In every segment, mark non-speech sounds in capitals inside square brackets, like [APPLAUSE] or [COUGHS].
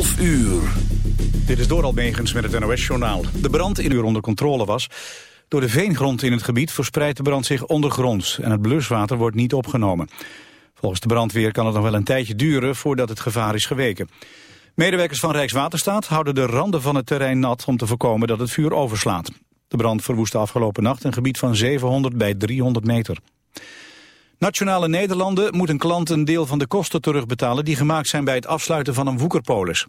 11 uur. Dit is door Almegens met het NOS-journaal. De brand in uur onder controle was. Door de veengrond in het gebied verspreidt de brand zich ondergronds... en het bluswater wordt niet opgenomen. Volgens de brandweer kan het nog wel een tijdje duren voordat het gevaar is geweken. Medewerkers van Rijkswaterstaat houden de randen van het terrein nat... om te voorkomen dat het vuur overslaat. De brand verwoestte afgelopen nacht een gebied van 700 bij 300 meter. Nationale Nederlanden moet een klant een deel van de kosten terugbetalen... die gemaakt zijn bij het afsluiten van een woekerpolis.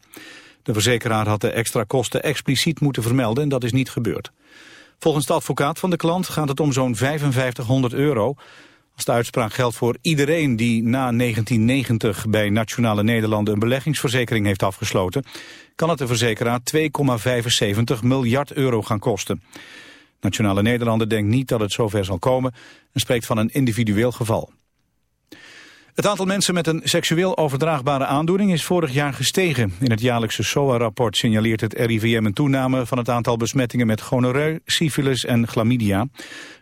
De verzekeraar had de extra kosten expliciet moeten vermelden en dat is niet gebeurd. Volgens de advocaat van de klant gaat het om zo'n 5500 euro. Als de uitspraak geldt voor iedereen die na 1990 bij Nationale Nederlanden een beleggingsverzekering heeft afgesloten, kan het de verzekeraar 2,75 miljard euro gaan kosten. Nationale Nederlanden denkt niet dat het zover zal komen en spreekt van een individueel geval. Het aantal mensen met een seksueel overdraagbare aandoening is vorig jaar gestegen. In het jaarlijkse SOA-rapport signaleert het RIVM een toename van het aantal besmettingen met gonoreu, syfilis en chlamydia.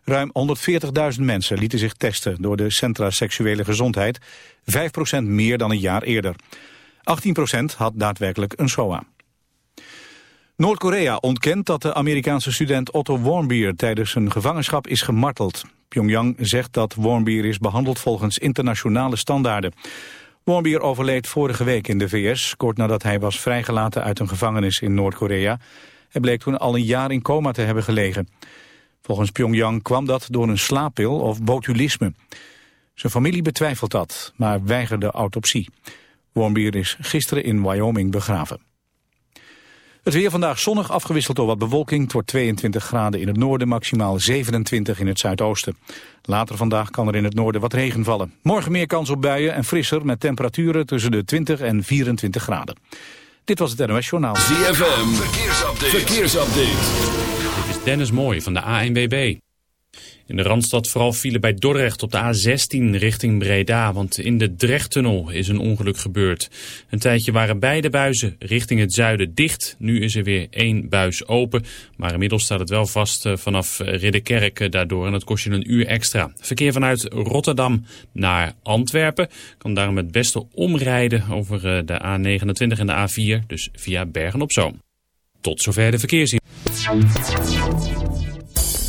Ruim 140.000 mensen lieten zich testen door de Centra Seksuele Gezondheid, 5% meer dan een jaar eerder. 18% had daadwerkelijk een SOA. Noord-Korea ontkent dat de Amerikaanse student Otto Warmbier tijdens zijn gevangenschap is gemarteld. Pyongyang zegt dat Warmbier is behandeld volgens internationale standaarden. Warmbier overleed vorige week in de VS, kort nadat hij was vrijgelaten uit een gevangenis in Noord-Korea. Hij bleek toen al een jaar in coma te hebben gelegen. Volgens Pyongyang kwam dat door een slaappil of botulisme. Zijn familie betwijfelt dat, maar weigerde autopsie. Warmbier is gisteren in Wyoming begraven. Het weer vandaag zonnig, afgewisseld door wat bewolking. Het wordt 22 graden in het noorden, maximaal 27 in het zuidoosten. Later vandaag kan er in het noorden wat regen vallen. Morgen meer kans op buien en frisser met temperaturen tussen de 20 en 24 graden. Dit was het NOS Journaal. ZFM, verkeersupdate. verkeersupdate. Dit is Dennis Mooij van de ANWB. In de Randstad vooral vielen bij Dordrecht op de A16 richting Breda, want in de Drechttunnel is een ongeluk gebeurd. Een tijdje waren beide buizen richting het zuiden dicht. Nu is er weer één buis open, maar inmiddels staat het wel vast eh, vanaf Ridderkerk eh, daardoor en dat kost je een uur extra. Verkeer vanuit Rotterdam naar Antwerpen kan daarom het beste omrijden over eh, de A29 en de A4, dus via Bergen op Zoom. Tot zover de verkeersin.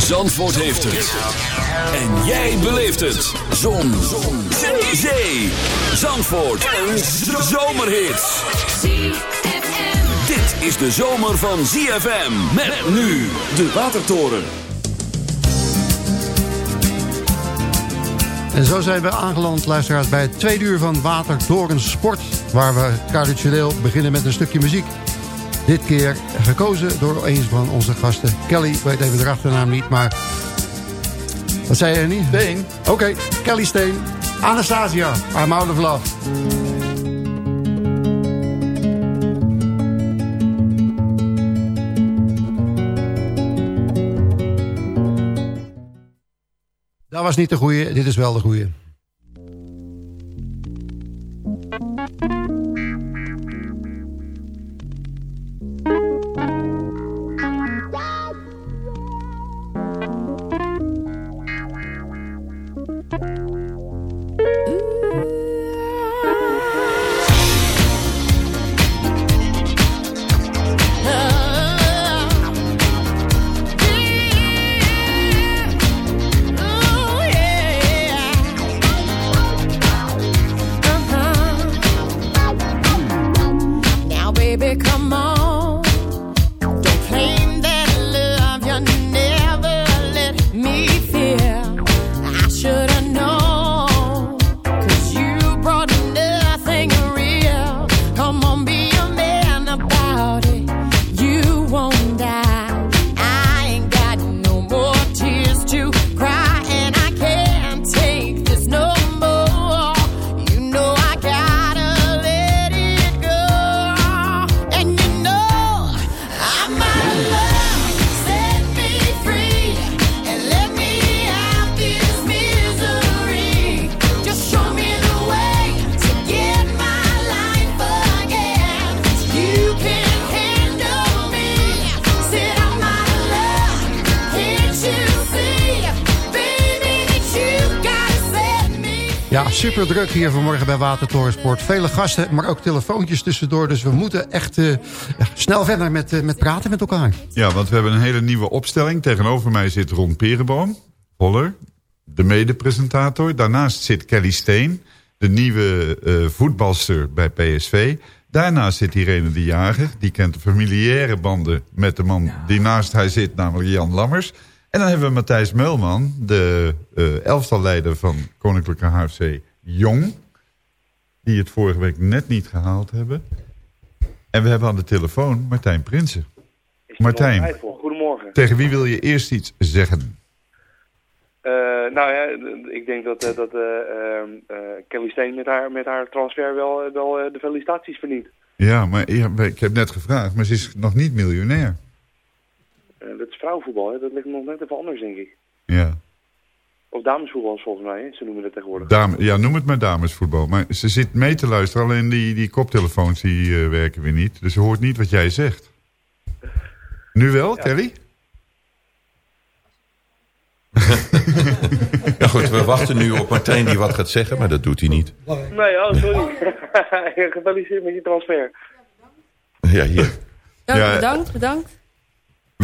Zandvoort heeft het. En jij beleeft het. Zon. Zon. Zee. Zandvoort. Een zomerhit. Dit is de zomer van ZFM. Met nu de Watertoren. En zo zijn we aangeland, luisteraars, bij het tweede uur van Watertoren Sport. Waar we traditioneel beginnen met een stukje muziek. Dit keer gekozen door een van onze gasten. Kelly, ik weet even de achternaam niet, maar... Wat zei je niet? Steen. Oké, Kelly Steen. Anastasia, I'm out of love. Dat was niet de goeie, dit is wel de goeie. Super druk hier vanmorgen bij Watertorensport. Vele gasten, maar ook telefoontjes tussendoor. Dus we moeten echt eh, snel verder met, eh, met praten met elkaar. Ja, want we hebben een hele nieuwe opstelling. Tegenover mij zit Ron Perenboom, Holler, de mede-presentator. Daarnaast zit Kelly Steen, de nieuwe eh, voetbalster bij PSV. Daarnaast zit Irene de Jager. Die kent de familiaire banden met de man die naast hij zit, namelijk Jan Lammers. En dan hebben we Matthijs Meulman, de elftalleider van Koninklijke HFC Jong. Die het vorige week net niet gehaald hebben. En we hebben aan de telefoon Martijn Prinsen. Martijn, Goedemorgen. tegen wie wil je eerst iets zeggen? Eh, nou ja, ik denk dat, eh, dat eh, ehm, eh, Kelly Steen met haar, met haar transfer wel, wel de felicitaties verdient. Ja, maar ja, ik heb net gevraagd, maar ze is nog niet miljonair. Dat is vrouwenvoetbal, hè? dat ligt nog net even anders, denk ik. Ja, Of damesvoetbal volgens mij, hè? ze noemen het tegenwoordig. Dame, ja noem het maar damesvoetbal. Maar ze zit mee te luisteren, alleen die, die koptelefoons die, eh, werken weer niet. Dus ze hoort niet wat jij zegt. Nu wel, Kelly? Ja goed, we wachten nu op Martijn die wat gaat zeggen, maar dat doet hij niet. Nee, oh, sorry. [LAUGHS] Gefeliciteerd met je transfer. Ja, hier. Ja, Ja. bedankt, bedankt.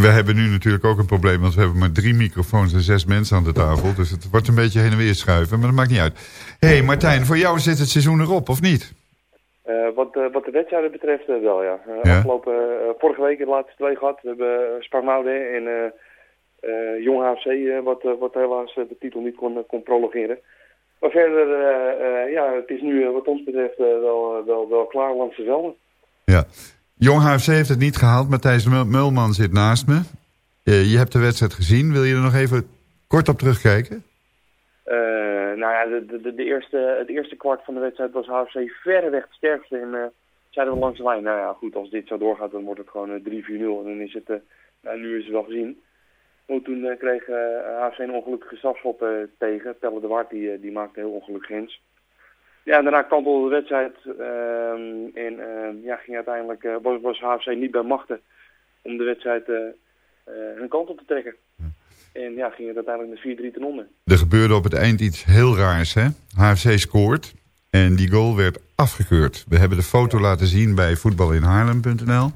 We hebben nu natuurlijk ook een probleem, want we hebben maar drie microfoons en zes mensen aan de tafel. Dus het wordt een beetje heen en weer schuiven, maar dat maakt niet uit. Hé hey Martijn, voor jou zit het seizoen erop, of niet? Eh, wat, eh, wat de wedstrijden betreft eh, wel, ja. Ja? Afgelopen, vorige week de laatste twee gehad. We hebben uh, Sparmoude en Jong HFC, wat, wat helaas de titel niet kon, kon prolongeren. Maar verder, ja, het is nu wat ons betreft wel, wel, wel klaar langs de velden. Ja. Jong HFC heeft het niet gehaald. Matthijs Mul- Mulman zit naast me. Eh, je hebt de wedstrijd gezien. Wil je er nog even kort op terugkijken? Eh, nou ja, de, de, de eerste, het eerste kwart van de wedstrijd was HFC verreweg het sterkste. En eh, zeiden we langs de lijn, nou ja, goed, als dit zo doorgaat, dan wordt het gewoon eh, 3-4-0. En dan is het, eh, nou, nu is het wel gezien. Maar toen eh, kreeg eh, HFC een ongelukkige strafschop eh, tegen. Pelle de Waard, die, eh, die maakte heel ongelukkig grens. Ja, en daarna kantelde de wedstrijd. ehm, en ehm, ja, ging uiteindelijk, eh, was, was HFC niet bij machten om de wedstrijd eh, eh, hun kant op te trekken. En ja, ging het uiteindelijk met 4-3 ten onder. Er gebeurde op het eind iets heel raars. Hè? HFC scoort en die goal werd afgekeurd. We hebben de foto laten zien bij voetbalinhaarlem.nl.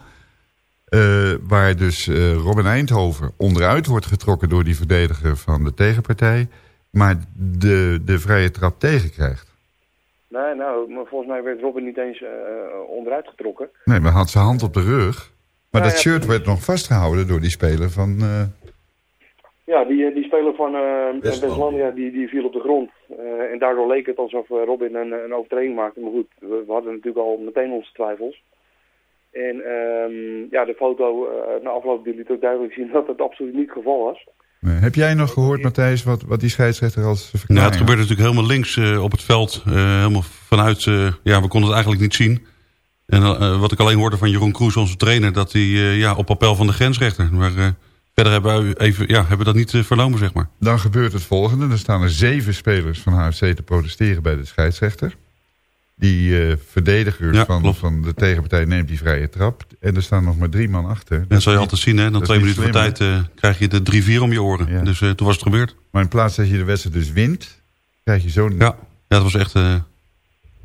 waar dus Robin Eindhoven onderuit wordt getrokken door die verdediger van de tegenpartij. Maar de, de vrije trap tegenkrijgt. Nee, nou, maar volgens mij werd Robin niet eens eh, eh, onderuit getrokken. Nee, maar had zijn hand op de rug. Maar Ja, dat ja. shirt werd nog vastgehouden door die speler van... eh, Ja, die, die speler van eh Westlandia. Die, die viel op de grond. Eh, en daardoor leek het alsof Robin een, een overtreding maakte. Maar goed, we, we hadden natuurlijk al meteen onze twijfels. En ehm, ja, de foto eh, na afloop die liet ook duidelijk zien dat het absoluut niet het geval was. Nee. Heb jij nog gehoord, Matthijs, wat, wat die scheidsrechter als Nou, verklaring het gebeurde natuurlijk helemaal links eh, op het veld. eh, helemaal vanuit, eh, ja, we konden het eigenlijk niet zien. En wat ik alleen hoorde van Jeroen Kroes, onze trainer, dat hij ja, op appel van de grensrechter. Maar verder hebben we, even, ja, hebben we dat niet vernomen, zeg maar. Dan gebeurt het volgende. Er staan er zeven spelers van HFC te protesteren bij de scheidsrechter. Die eh, verdediger Ja, van, van de tegenpartij neemt die vrije trap. En er staan nog maar drie man achter. Dat zal je altijd zien, hè. Dan dat is twee minuten voor tijd eh, krijg je de 3-4 om je oren. Ja. Dus eh, toen was het gebeurd. Maar in plaats dat je de wedstrijd dus wint, krijg je zo'n... Ja, ja dat was echt, eh,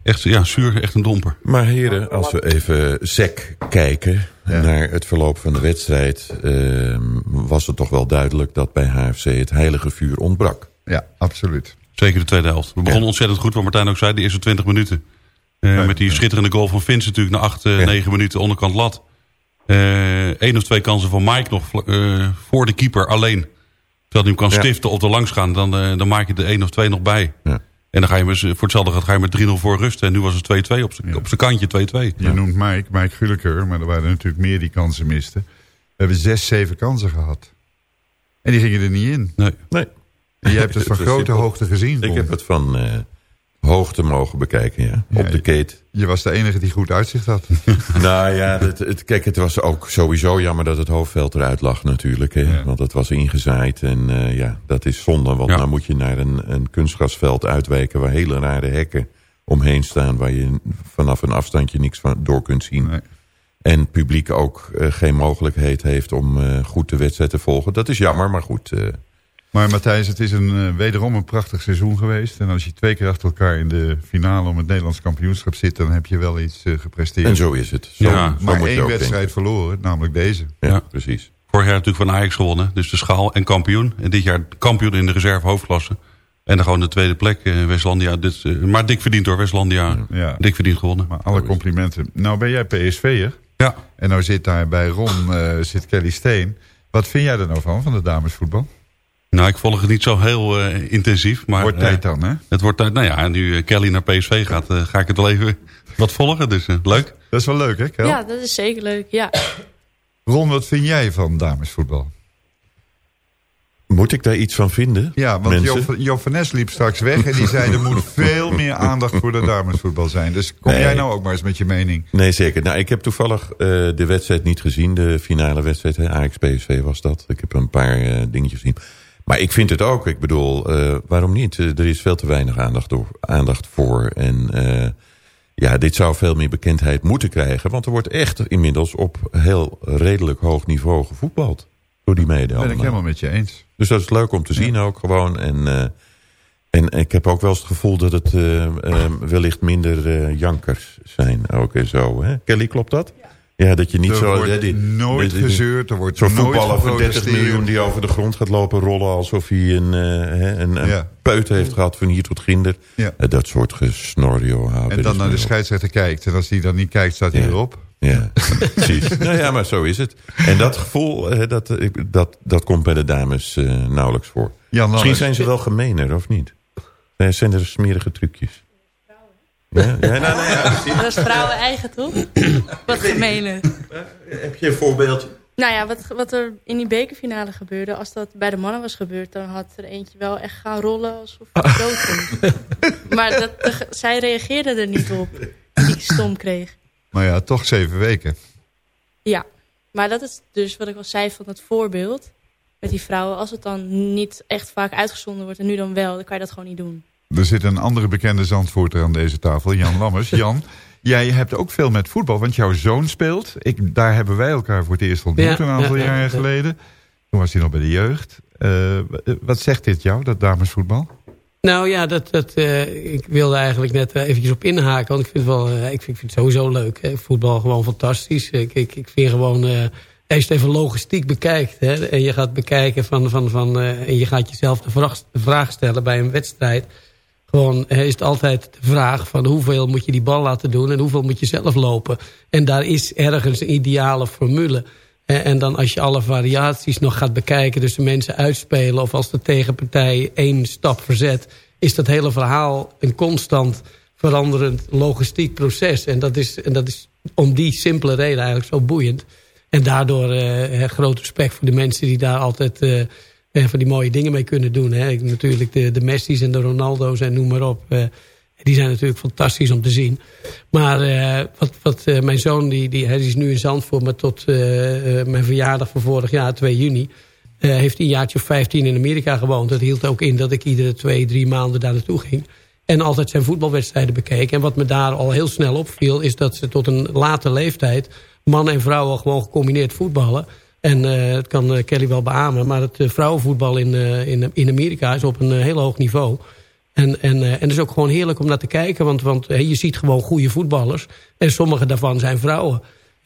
echt ja, zuur, echt een domper. Maar heren, als we even sec kijken Ja. naar het verloop van de wedstrijd... ehm, was het toch wel duidelijk dat bij HFC het heilige vuur ontbrak. Ja, absoluut. Zeker de tweede helft. We begonnen ontzettend goed, wat Martijn ook zei, de eerste 20 minuten. Eh, Ja, met die schitterende goal van Vince natuurlijk na 8, Ja. 9 minuten onderkant lat. eh één of twee kansen van Mike nog eh, voor de keeper alleen. Terwijl hij hem kan Ja. stiften of er langs gaan, dan, eh, dan maak je er één of twee nog bij. Ja. En dan ga je met, voor hetzelfde gaat ga je met 3-0 voor rust. En nu was het 2-2 op zijn op kantje, 2-2. Je noemt Mike, Mike Gullekeur, maar er waren natuurlijk meer die kansen misten. We hebben zes, zeven kansen gehad. En die gingen er niet in. Nee. Nee. En jij hebt het [LAUGHS] van grote hoogte gezien. Ik heb het van eh, hoogte mogen bekijken, ja. Ja, Op de keet. Je was de enige die goed uitzicht had. [LAUGHS] nou ja, het, het, kijk, het was ook sowieso jammer dat het hoofdveld eruit lag natuurlijk. Hè? Ja. Want het was ingezaaid en eh, ja, dat is zonde. Want Ja. dan moet je naar een, een kunstgrasveld uitwijken... waar hele rare hekken omheen staan... waar je vanaf een afstandje niks van door kunt zien. Nee. En het publiek ook eh, geen mogelijkheid heeft om eh, goed de wedstrijd te volgen. Dat is jammer, maar goed... Maar Matthijs, het is een, eh, wederom een prachtig seizoen geweest. En als je twee keer achter elkaar in de finale om het Nederlands kampioenschap zit... dan heb je wel iets eh, gepresteerd. en zo is het. Zo, Ja, maar één wedstrijd verloren, namelijk deze. Ja, Ja. precies. Vorig jaar natuurlijk van Ajax gewonnen. Dus de schaal en kampioen. En dit jaar kampioen in de reserve hoofdklasse. En dan gewoon de tweede plek. eh, Westlandia. Dit, eh, maar dik verdiend door Westlandia. Ja. Dik verdiend gewonnen. Maar alle complimenten. Nou ben jij PSV'er. Ja. En nou zit daar bij Ron eh, zit Kelly Steen. Wat vind jij er nou van, van de damesvoetbal? Nou, ik volg het niet zo heel eh, intensief. Maar, Wordt eh, tijd dan, hè? Het wordt tijd. Nou ja, en nu eh, Kelly naar PSV gaat, ga ik het wel even [LAUGHS] wat volgen. Dus eh, leuk. Dat is wel leuk, hè, Kel? Ja, dat is zeker leuk. Ja. [COUGHS] Ron, wat vind jij van damesvoetbal? Moet ik daar iets van vinden? Ja, want mensen? Jo, jo van Nes liep straks weg en die zei... er moet [LAUGHS] veel meer aandacht voor de damesvoetbal zijn. Dus kom Nee. jij nou ook maar eens met je mening. Nee, zeker. Nou, ik heb toevallig eh, de wedstrijd niet gezien. De finale wedstrijd. Ajax-PSV was dat. Ik heb een paar eh, dingetjes gezien. Maar ik vind het ook. Ik bedoel, eh, waarom niet? Eh, er is veel te weinig aandacht, door, aandacht voor. En eh, ja, dit zou veel meer bekendheid moeten krijgen. Want er wordt echt inmiddels op heel redelijk hoog niveau gevoetbald. Door die mede Dat ben ik allemaal. helemaal met je eens. Dus dat is leuk om te zien ook gewoon. En, eh, en ik heb ook wel eens het gevoel dat het wellicht minder jankers zijn ook en zo. Hè? Kelly, klopt dat? Ja, dat je niet er zo... wordt ja, die- nooit die- die- gezeurd, er wordt Zo'n nooit voetballer van 30 geprotesteerd. miljoen die over de grond gaat lopen rollen... alsof hij een, hè, een, een Ja. peut heeft gehad van hier tot ginder. Ja. Eh, dat soort gesnor, joh. hou En dan naar de scheidsrechter kijkt. En als die dan niet kijkt, staat hij Ja. erop. Ja, precies. [LAUGHS] nou ja, maar zo is het. En dat gevoel, eh, dat, dat, dat komt bij de dames nauwelijks voor. Jan Misschien zijn ze wel gemener, of niet? Zijn er smerige trucjes? Ja, ja, nou, nou ja. Dat is vrouwen eigen, toch? Wat gemene. Heb je een voorbeeld? Nou ja, wat, wat er in die bekerfinale gebeurde... als dat bij de mannen was gebeurd... dan had er eentje wel echt gaan rollen alsof hij [LAUGHS] dood ging. maar dat, de- zij reageerde er niet op. Die ik stom kreeg. Maar ja, toch zeven weken. Ja, maar dat is dus wat ik al zei van het voorbeeld... met die vrouwen. Als het dan niet echt vaak uitgezonden wordt... en nu dan wel, dan kan je dat gewoon niet doen. Er zit een andere bekende Zandvoorter aan deze tafel, Jan [LAUGHS] Lammers. Jan, jij hebt ook veel met voetbal, want jouw zoon speelt. Ik, daar hebben wij elkaar voor het eerst ontmoet Ja, een aantal ja, ja, jaren ja. geleden. Toen was hij nog bij de jeugd. Eh, wat zegt dit jou, dat damesvoetbal? Nou ja, dat, dat, eh, ik wilde eigenlijk net eh, eventjes op inhaken. Want ik vind het, wel, ik vind, ik vind het sowieso leuk. Hè. Voetbal gewoon fantastisch. Ik, ik, ik vind gewoon... als je het even logistiek bekijkt. Hè, en je gaat bekijken van... van, van en je gaat jezelf de vraag, de vraag stellen bij een wedstrijd. Gewoon is het altijd de vraag van hoeveel moet je die bal laten doen... en hoeveel moet je zelf lopen. En daar is ergens een ideale formule... En dan als je alle variaties nog gaat bekijken... dus de mensen uitspelen of als de tegenpartij één stap verzet... is dat hele verhaal een constant veranderend logistiek proces. En dat is, en dat is om die simpele reden eigenlijk zo boeiend. En daardoor eh, groot respect voor de mensen die daar altijd... eh, eh, van die mooie dingen mee kunnen doen. Hè. Natuurlijk de, de Messi's en de Ronaldo's en noem maar op. eh, die zijn natuurlijk fantastisch om te zien. Maar eh, wat, wat mijn zoon, die, die, hij is nu in Zandvoort... maar tot mijn verjaardag van vorig jaar, 2 juni... heeft een jaartje of 15 in Amerika gewoond. Dat hield ook in dat ik iedere twee, drie maanden daar naartoe ging. En altijd zijn voetbalwedstrijden bekeek. En wat me daar al heel snel opviel... is dat ze tot een late leeftijd... mannen en vrouwen gewoon gecombineerd voetballen... En eh dat kan eh, Kelly wel beamen. Maar het eh, vrouwenvoetbal in, in, in Amerika is op een heel hoog niveau. En, en, en het is ook gewoon heerlijk om naar te kijken. Want, want je ziet gewoon goede voetballers. En sommige daarvan zijn vrouwen.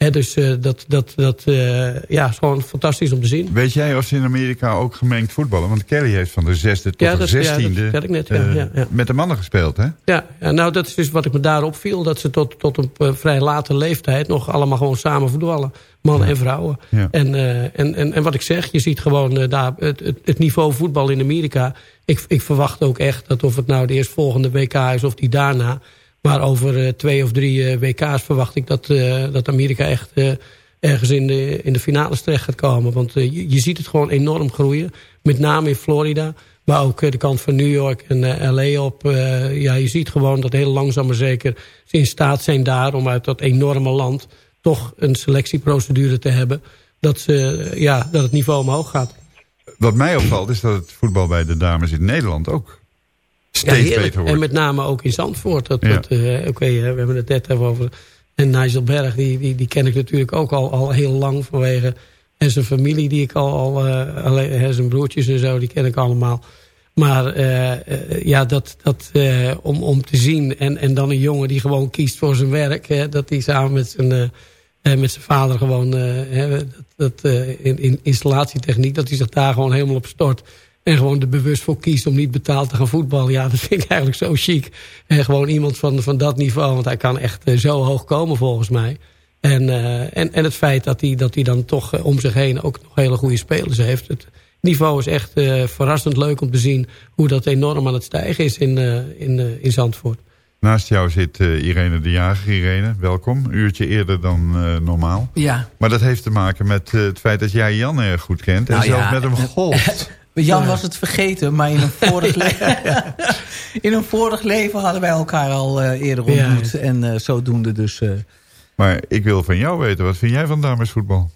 Dus eh, dat, dat, dat eh, ja, is gewoon fantastisch om te zien. Weet jij of ze in Amerika ook gemengd voetballen? Want Kelly heeft van de zesde tot Ja, de dat- ja, dat zestiende ik net, ja, eh, ja, met de mannen gespeeld, hè? Ja, ja, nou dat is dus wat ik me daarop viel. Dat ze tot, tot een vrij late leeftijd nog allemaal gewoon samen voetballen. Mannen en vrouwen. En, en, en, en wat ik zeg, je ziet gewoon daar het, het, het niveau voetbal in Amerika. Ik, ik verwacht ook echt dat of het nou de eerstvolgende WK is of die daarna. Maar over eh, twee of drie eh, WK's verwacht ik dat, eh, dat Amerika echt ergens in de, in de finales terecht gaat komen. Want je, je ziet het gewoon enorm groeien. Met name in Florida. Maar ook de kant van New York en LA op. ja, je ziet gewoon dat heel langzaam maar zeker ze in staat zijn daar om uit dat enorme land toch een selectieprocedure te hebben. Dat, ze, ja, dat het niveau omhoog gaat. Wat mij opvalt is dat het voetbal bij de dames in Nederland ook steeds beter wordt. En met name ook in Zandvoort. Dat, dat, eh, Oké, eh, we hebben het net even over. En Nigel Berg, die, die, die ken ik natuurlijk ook al, al heel lang vanwege. En zijn familie, die ik al, al eh, zijn broertjes en zo, die ken ik allemaal. Maar ja, dat, dat, om, om te zien. En, en dan een jongen die gewoon kiest voor zijn werk. Hè, dat hij samen met zijn, met zijn vader gewoon... hè, dat, dat, in, in installatietechniek, dat hij zich daar gewoon helemaal op stort. En gewoon er bewust voor kiest om niet betaald te gaan voetballen. Ja, [LAUGHS] dat vind ik eigenlijk zo chic. En gewoon iemand van, van dat niveau. Want hij kan echt eh, zo hoog komen volgens mij. En, eh, en, en het feit dat hij, dat hij dan toch eh, om zich heen ook nog hele goede spelers heeft. Het niveau is echt eh, verrassend leuk om te zien hoe dat enorm aan het stijgen is in, eh, in, eh, in Zandvoort. Naast jou zit Irene de Jager. Irene, welkom. Een uurtje eerder dan eh, normaal. Ja. Maar dat heeft te maken met het feit dat jij Jan erg goed kent. En Nou zelfs ja, met hem golft. [LAUGHS] Jan was het vergeten, maar in een vorig, [LAUGHS] le- in een vorig leven hadden wij elkaar al eh, eerder Ja. ontmoet. En eh, zodoende dus... eh, Maar ik wil van jou weten, wat vind jij van damesvoetbal?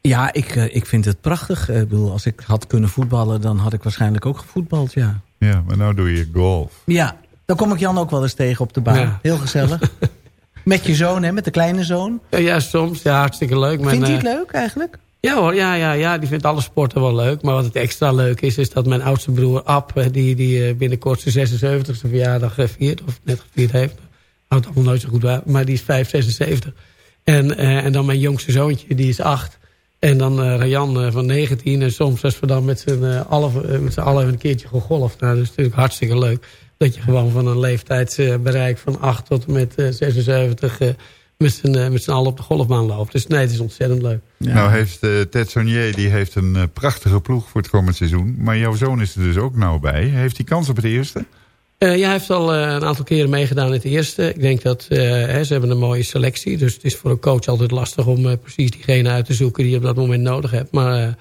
ja, ik, ik vind het prachtig. Eh, Ik bedoel, als ik had kunnen voetballen, dan had ik waarschijnlijk ook gevoetbald, ja. Ja, maar nou doe je golf. Ja, dan kom ik Jan ook wel eens tegen op de baan. Ja. Heel gezellig. [LAUGHS] met je zoon, hè, met de kleine zoon. Ja, ja, soms. Ja, hartstikke leuk. Vindt hij het leuk eigenlijk? Ja hoor, ja, ja, ja, die vindt alle sporten wel leuk. Maar wat het extra leuk is, is dat mijn oudste broer Ab... die, die eh, binnenkort zijn 76e verjaardag eh, viert, of net gevierd heeft. Houdt allemaal nooit zo goed waar, maar die is 5, 76. En, eh, en dan mijn jongste zoontje, die is 8. En dan eh Rayan van 19. En soms als we dan met z'n eh, allen, met allen een keertje gegolfd. Nou, dat is natuurlijk hartstikke leuk. Dat je gewoon van een leeftijdsbereik van 8 tot en met eh, 76... met z'n eh, met allen op de golfbaan loopt. Dus nee, het is ontzettend leuk. Nou heeft eh, Ted Sonier die heeft een eh, prachtige ploeg voor het komend seizoen. Maar jouw zoon is er dus ook nauw bij. Heeft hij kans op het eerste? Eh, ja, hij heeft al eh, een aantal keren meegedaan in het eerste. Ik denk dat eh, hè, ze hebben een mooie selectie. Dus het is voor een coach altijd lastig om precies diegene uit te zoeken die je op dat moment nodig hebt. Maar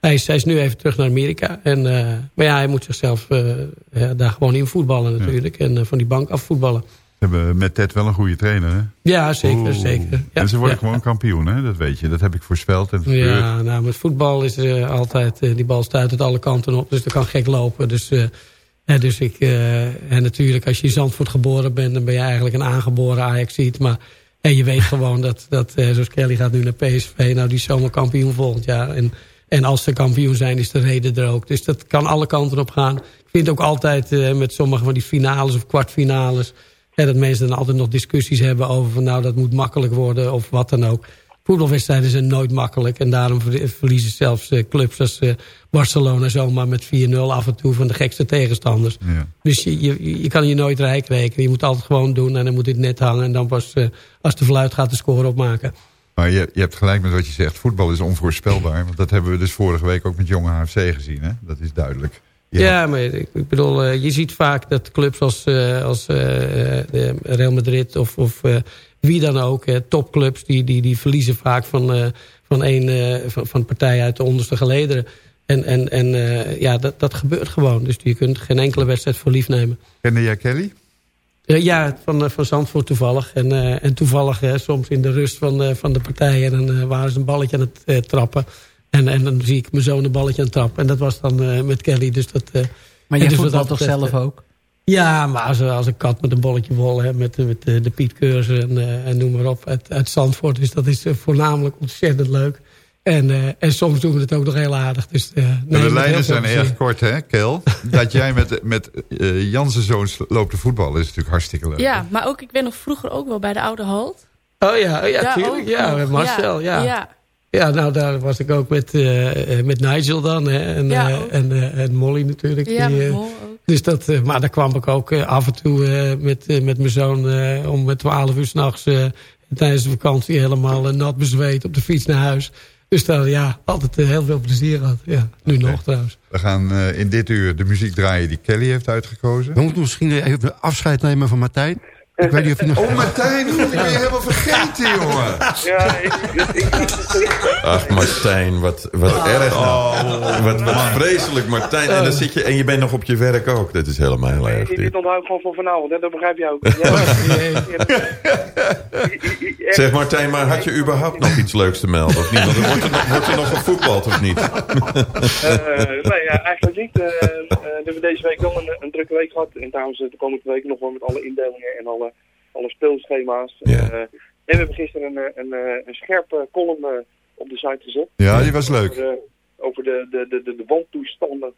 hij, is, hij is nu even terug naar Amerika. En, eh, maar ja, hij moet zichzelf eh, ja, daar gewoon in voetballen natuurlijk. En eh, van die bank af voetballen. Ze hebben met Ted wel een goede trainer, hè? Ja, zeker, Oeh. zeker. Ja, en ze worden ja. gewoon kampioen, hè? Dat weet je. Dat heb ik voorspeld. En. Ja, nou, met voetbal is er altijd... eh, die bal stuit uit alle kanten op, dus dat kan gek lopen. Dus, eh, hè, dus ik... eh, en natuurlijk, als je in Zandvoort geboren bent... dan ben je eigenlijk een aangeboren Ajaxiet. Maar en je weet [LAUGHS] gewoon dat, dat eh, zoals Kelly gaat nu naar PSV... nou, die is zomaar kampioen volgend jaar. En, en als ze kampioen zijn, is de reden er ook. Dus dat kan alle kanten op gaan. Ik vind ook altijd eh, met sommige van die finales of kwartfinales... hè, dat mensen dan altijd nog discussies hebben over... van nou, dat moet makkelijk worden of wat dan ook voetbalwedstrijden zijn nooit makkelijk. En daarom ver- verliezen zelfs eh, clubs als eh, Barcelona zomaar met 4-0 af en toe van de gekste tegenstanders. Ja. Dus je, je, je kan je nooit rijk rekenen. Je moet altijd gewoon doen en dan moet dit net hangen. En dan pas eh, als de fluit gaat de score opmaken. Maar je, je hebt gelijk met wat je zegt. Voetbal is onvoorspelbaar. Want dat hebben we dus vorige week ook met jonge HFC gezien. Hè? Dat is duidelijk. Ja, maar ik, ik bedoel, eh, je ziet vaak dat clubs als, eh, als eh, Real Madrid of, of wie dan ook, topclubs, die, die, die verliezen vaak van, van een van, van partij uit de onderste gelederen. En, en, en ja, dat, dat gebeurt gewoon. Dus je kunt geen enkele wedstrijd voor lief nemen. Kende jij Kelly? Ja, van, van Zandvoort toevallig. En, en toevallig soms in de rust van, van de partij. En dan waren ze een balletje aan het trappen. En, en dan zie ik mijn zoon een balletje aan het trappen. En dat was dan eh, met Kelly. Dus dat, eh, Maar jij dus wat voetbalt dat toch betreft, zelf eh, ook? Ja, maar als, als een kat met een bolletje wol, hè, met, met de, de Piet Keurzen en, eh, en noem maar op, uit, uit Zandvoort. Dus dat is eh, voornamelijk ontzettend leuk. En, eh, en soms doen we het ook nog heel aardig. Dus, eh, nee, de lijnen zijn erg kort, hè, Kel? [LAUGHS] dat jij met, met uh, Janse zoons loopt te voetballen is natuurlijk hartstikke leuk. Ja, maar ook, ik weet nog vroeger ook wel bij de oude halt. Oh ja, oh ja, Ja, tuurlijk. ook Ja, met Marcel, ja. Ja. Ja, nou daar was ik ook met, eh, eh, met Nigel dan. Hè, en, Ja, eh, en, eh, en Molly natuurlijk. Ja, die, Mol ook. Dus dat, maar daar kwam ik ook af en toe eh, met, met mijn zoon eh, om 12 uur s'nachts uh, tijdens de vakantie helemaal nat bezweet op de fiets naar huis. Dus daar ja, altijd heel veel plezier gehad. Ja, nu nog trouwens. We gaan eh, in dit uur de muziek draaien die Kelly heeft uitgekozen. We moeten misschien even afscheid nemen van Martijn. Ik weet niet of je nog... Oh, Martijn, ik ben je helemaal vergeten, jongen. Ja, ik, ik, Ach, Martijn, wat, wat erg nou. wat, wat vreselijk, Martijn. En, dan zit je, en je bent nog op je werk ook. Dat is helemaal heel erg. dit, onthoud ik gewoon voor vanavond, hè? dat begrijp je ook. Ja, Zeg Martijn, maar had je überhaupt nog iets leuks te melden? Of niet? Want er wordt, er nog, wordt er nog gevoetbald of niet? Eh, nee, ja, eigenlijk niet. Eh, eh, we hebben deze week wel een, een drukke week gehad. En trouwens de komende week nog wel met alle indelingen en alle, alle speelschema's. Ja. Eh, en we hebben gisteren een, eh, een, eh, een scherpe column op de site gezet. Ja, die was leuk. Over de, over de, de, de, de, de wantoestanden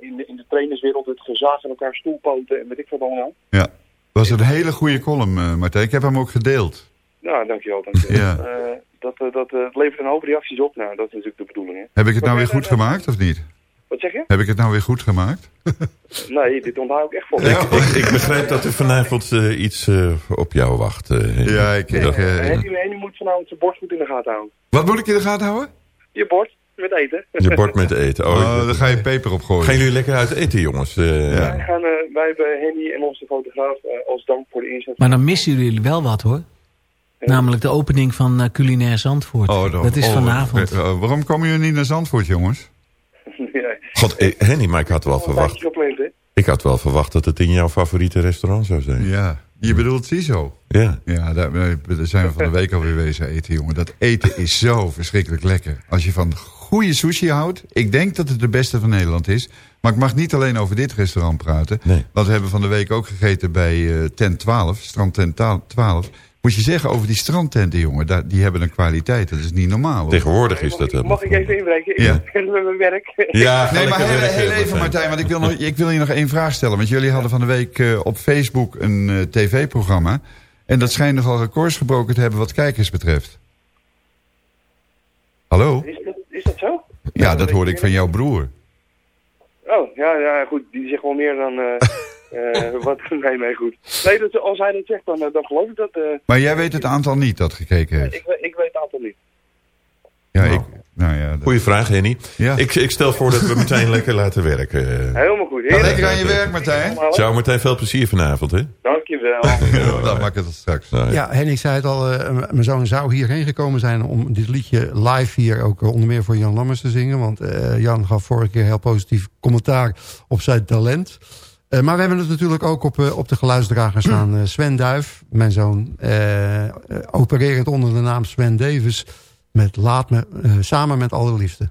in, de, in de trainerswereld. Het gezaag aan elkaar stoelpoten en weet ik wat allemaal. Ja, was een hele goede column, Martijn. Ik heb hem ook gedeeld. Nou, dankjewel. dankjewel. Ja. Dat dat levert een hoop reacties op. Nou, dat is natuurlijk de bedoeling. Hè. Heb ik het nou weer goed gemaakt of niet? Wat zeg je? Heb ik het nou weer goed gemaakt? [LAUGHS] Nee, dit onthoud ik echt voor. Ik, ik, ik begrijp dat er vanavond eh, iets eh, op jou wacht. eh. Ja, ik... eh, Henny, Henny moet vanavond zijn bord goed in de gaten houden. wat moet ik in de gaten houden? Je bord met eten. Je bord met [LAUGHS] eten. Oh, Oh, daar ga je peper op gooien. Gaan jullie lekker uit eten, jongens? Eh, Ja. Wij, gaan, eh, wij hebben Henny en onze fotograaf eh, als dank voor de inzet. Maar dan missen jullie wel wat hoor. Namelijk de opening van eh, Culinair Zandvoort. Oh, dat is oh, vanavond. waarom komen jullie niet naar Zandvoort, jongens? [LAUGHS] God, eh, Henny, maar ik had wel verwacht. Ik had wel verwacht dat het in jouw favoriete restaurant zou zijn. Ja, je bedoelt CISO. Ja. Ja, daar, daar zijn we van de week alweer wezen eten, jongen. Dat eten is zo verschrikkelijk lekker. Als je van goede sushi houdt, ik denk dat het de beste van Nederland is. Maar ik mag niet alleen over dit restaurant praten. Nee. Want we hebben van de week ook gegeten bij eh, tent 12, strand tent 12. Moet je zeggen over die strandtenten, jongen. daar- Die hebben een kwaliteit, dat is niet normaal. hoor. Tegenwoordig is dat... eh, Mag ik even inbreken? Ja. Ik ben met mijn werk. Ja, ga Nee, maar heel, even Martijn. Martijn, want ik wil, nog, ik wil je nog één vraag stellen. Want jullie hadden van de week eh, op Facebook een eh, tv-programma. En dat schijnt nogal records gebroken te hebben wat kijkers betreft. Hallo? Is dat, is dat zo? Ja, dat hoorde ik van jouw broer. Oh, ja, ja, goed. Die zegt wel meer dan... eh, [LAUGHS] eh, wat, [LAUGHS] nee, nee, goed. Nee, dat, als hij dat zegt, dan, eh, dan geloof ik dat. eh, Maar jij weet het aantal niet dat gekeken heeft. ik, ik weet het aantal niet. Ja, Nou. ik, nou ja, dat- Goeie vraag, Henny. Ja. Ik, ik stel voor dat we meteen lekker laten werken. Helemaal goed. Heerlijk. lekker aan je werk, Martijn. Ciao Martijn, veel plezier vanavond, hè? Dankjewel. [LAUGHS] [LAUGHS] Dan maak ik het straks. Nou, Ja, Henning zei het al, eh, mijn zoon zou hierheen gekomen zijn... om dit liedje live hier ook onder meer voor Jan Lammers te zingen. Want eh, Jan gaf vorige keer heel positief commentaar op zijn talent. Eh, maar we hebben het natuurlijk ook op, eh, op de geluidsdrager [CLEARS THROAT] staan. Eh, Sven Duif, mijn zoon, opererend onder de naam Sven Davis... met Laat me, samen met alle liefde.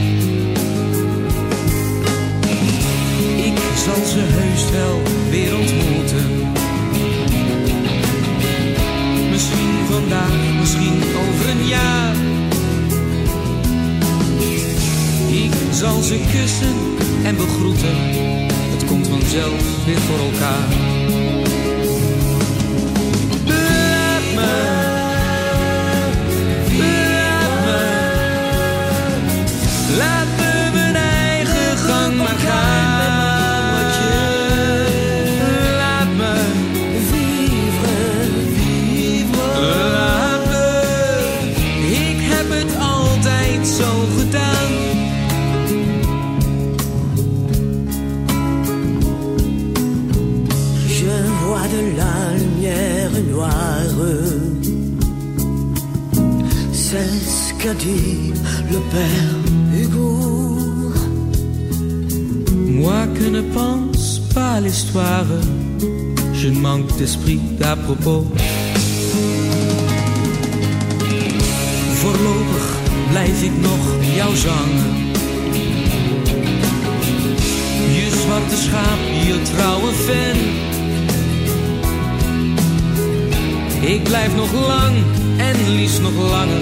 Zal ze heus wel weer ontmoeten. Misschien vandaag, misschien over een jaar. Ik zal ze kussen en begroeten. Het komt vanzelf weer voor elkaar. Dit le père Hugo. Moi que ne pense pas l'histoire, je manque d'esprit d'à propos. Voorlopig blijf ik nog jou zangen. Je zwarte schaap, je trouwe fan. Ik blijf nog lang en liefst nog langer,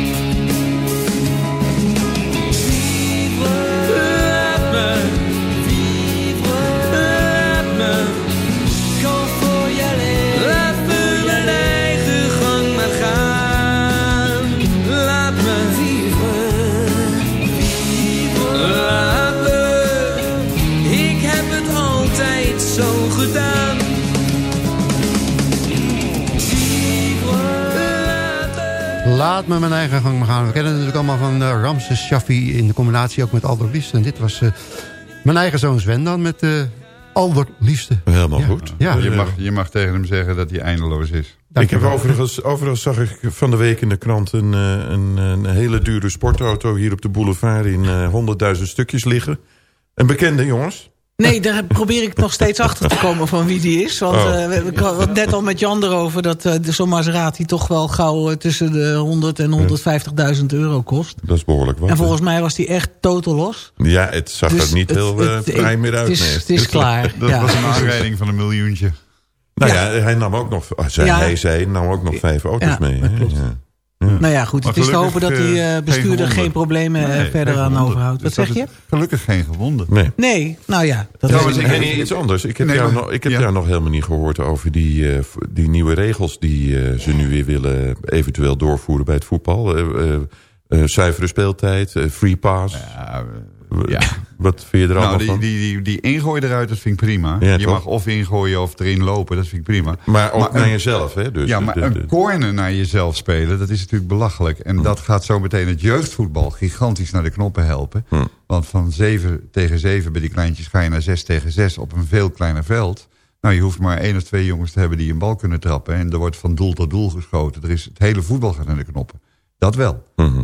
Laat me mijn eigen gang maar gaan. We kennen het natuurlijk allemaal van uh, Ramses Shaffi... in de combinatie ook met Alderliefste. En dit was eh, mijn eigen zoon Sven dan met uh, Alderliefste. Helemaal Ja. goed. Ja. je, mag, je mag tegen hem zeggen dat hij eindeloos is. Ik heb overigens, overigens zag ik van de week in de krant een, eh, een, een hele dure sportauto hier op de boulevard in eh 100.000 stukjes liggen. Een bekende jongens. Nee, daar probeer ik nog steeds achter te komen van wie die is. Want Oh. eh, we, het net al met Jan erover... dat eh, de zo'n Maserati toch wel gauw eh, tussen de 100 en 150.000 euro kost. Dat is behoorlijk wat. En volgens mij was die echt totaal los. Ja, het zag Dus er niet het- heel eh, vrij meer uit. het is- [LAUGHS] het is klaar, Dat ja. was een aanrijding van een miljoentje. Nou ja, hij nam ook nog, ah, zei, Ja. hij zei, nam ook nog vijf auto's Ja, mee. Ja. Nou ja, goed. Maar Het is te hopen dat die eh, eh, bestuurder geen problemen eh, Nee, verder geen aan overhoudt. Dus Wat zeg je? Gelukkig geen gewonden. Nee. Nee, nou ja. Dat Trouwens, is- ik weet iets anders. Ik heb, Nee, jou, maar- nog, ik heb ja. jou nog helemaal niet gehoord over die, eh, die nieuwe regels die eh, ze nu weer willen eventueel doorvoeren bij het voetbal. Eh, eh, eh, zuivere speeltijd, free pass. W- Wat [LAUGHS] vind je er allemaal Nou, die, van? die, die, die ingooi eruit, dat vind ik prima. Ja, je toch? mag of ingooien of erin lopen, dat vind ik prima. Maar ook naar een- jezelf, hè? Dus ja, de- maar de- een corner naar jezelf spelen, dat is natuurlijk belachelijk. En dat gaat zo meteen het jeugdvoetbal gigantisch naar de knoppen helpen. Want van 7 tegen 7 bij die kleintjes ga je naar 6 tegen 6 op een veel kleiner veld. Nou, je hoeft maar één of twee jongens te hebben die een bal kunnen trappen. En er wordt van doel tot doel geschoten. Er is, het hele voetbal gaat naar de knoppen. Dat wel. Mhm.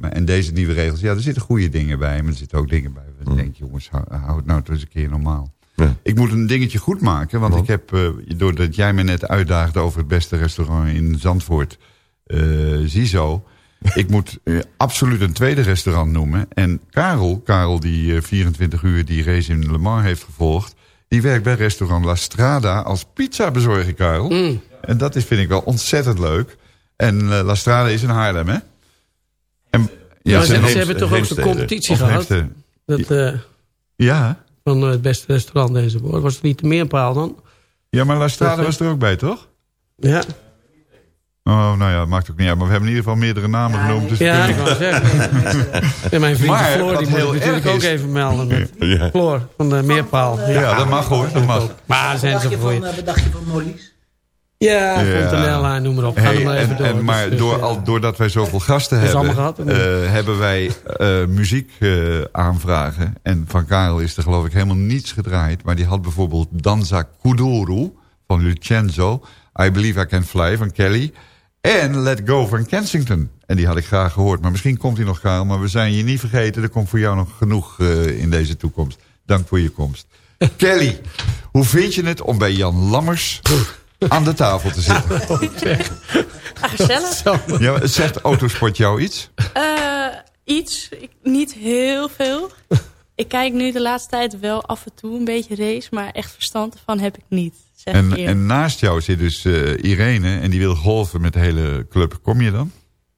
En deze nieuwe regels, ja, er zitten goede dingen bij. Maar er zitten ook dingen bij. waar Ik denk, jongens, hou, hou het nou toch eens een keer normaal. Ja. Ik moet een dingetje goed maken. Want ik heb, eh, doordat jij me net uitdaagde over het beste restaurant in Zandvoort. eh Zizo. [LAUGHS] Ik moet eh, absoluut een tweede restaurant noemen. En Karel, Karel die eh, 24 uur die race in Le Mans heeft gevolgd. Die werkt bij restaurant La Strada als pizza bezorger, Karel. En dat is, vind ik wel ontzettend leuk. En eh, La Strada is in Haarlem, hè? En, Ja, ze, hebben toch ook zo'n competitie Of gehad. Heemstede. Dat, eh, Ja. van eh, het beste restaurant enzovoort. Was het niet de meerpaal dan? Ja, maar La Strada was er ook bij, toch? Ja. Oh, nou ja, maakt ook niet uit. Maar we hebben in ieder geval meerdere namen genoemd. Dus Ja, ik wou zeggen. [LAUGHS] En mijn vriend Maar Floor, die moet ik natuurlijk ook even melden. Met Ja. Floor van de meerpaal. Ja, dat mag hoor, dat mag. Maar zijn ze voor je. Wat dacht je van Molly's? Ja. Fontanella, noem maar op. Ga Hey, maar even en, door. en, maar Dus, door, dus, al, doordat wij zoveel gasten hebben, gehad, eh, hebben wij eh, muziek eh, aanvragen. En van Karel is er geloof ik helemaal niets gedraaid. Maar die had bijvoorbeeld Danza Kuduro van Lucenzo. I Believe I Can Fly van Kelly. En Let Go van Kensington. En die had ik graag gehoord. Maar misschien komt hij nog, Karel. Maar we zijn je niet vergeten. Er komt voor jou nog genoeg eh, in deze toekomst. Dank voor je komst. [LAUGHS] Kelly, hoe vind je het om bij Jan Lammers aan de tafel te zitten. Ah, gezellig. Ja, zegt autosport jou iets? Eh, iets, ik, niet heel veel. Ik kijk nu de laatste tijd wel af en toe een beetje race, maar echt verstand ervan heb ik niet. Zeg ik En, en naast jou zit dus eh, Irene en die wil golven met de hele club. Kom je dan?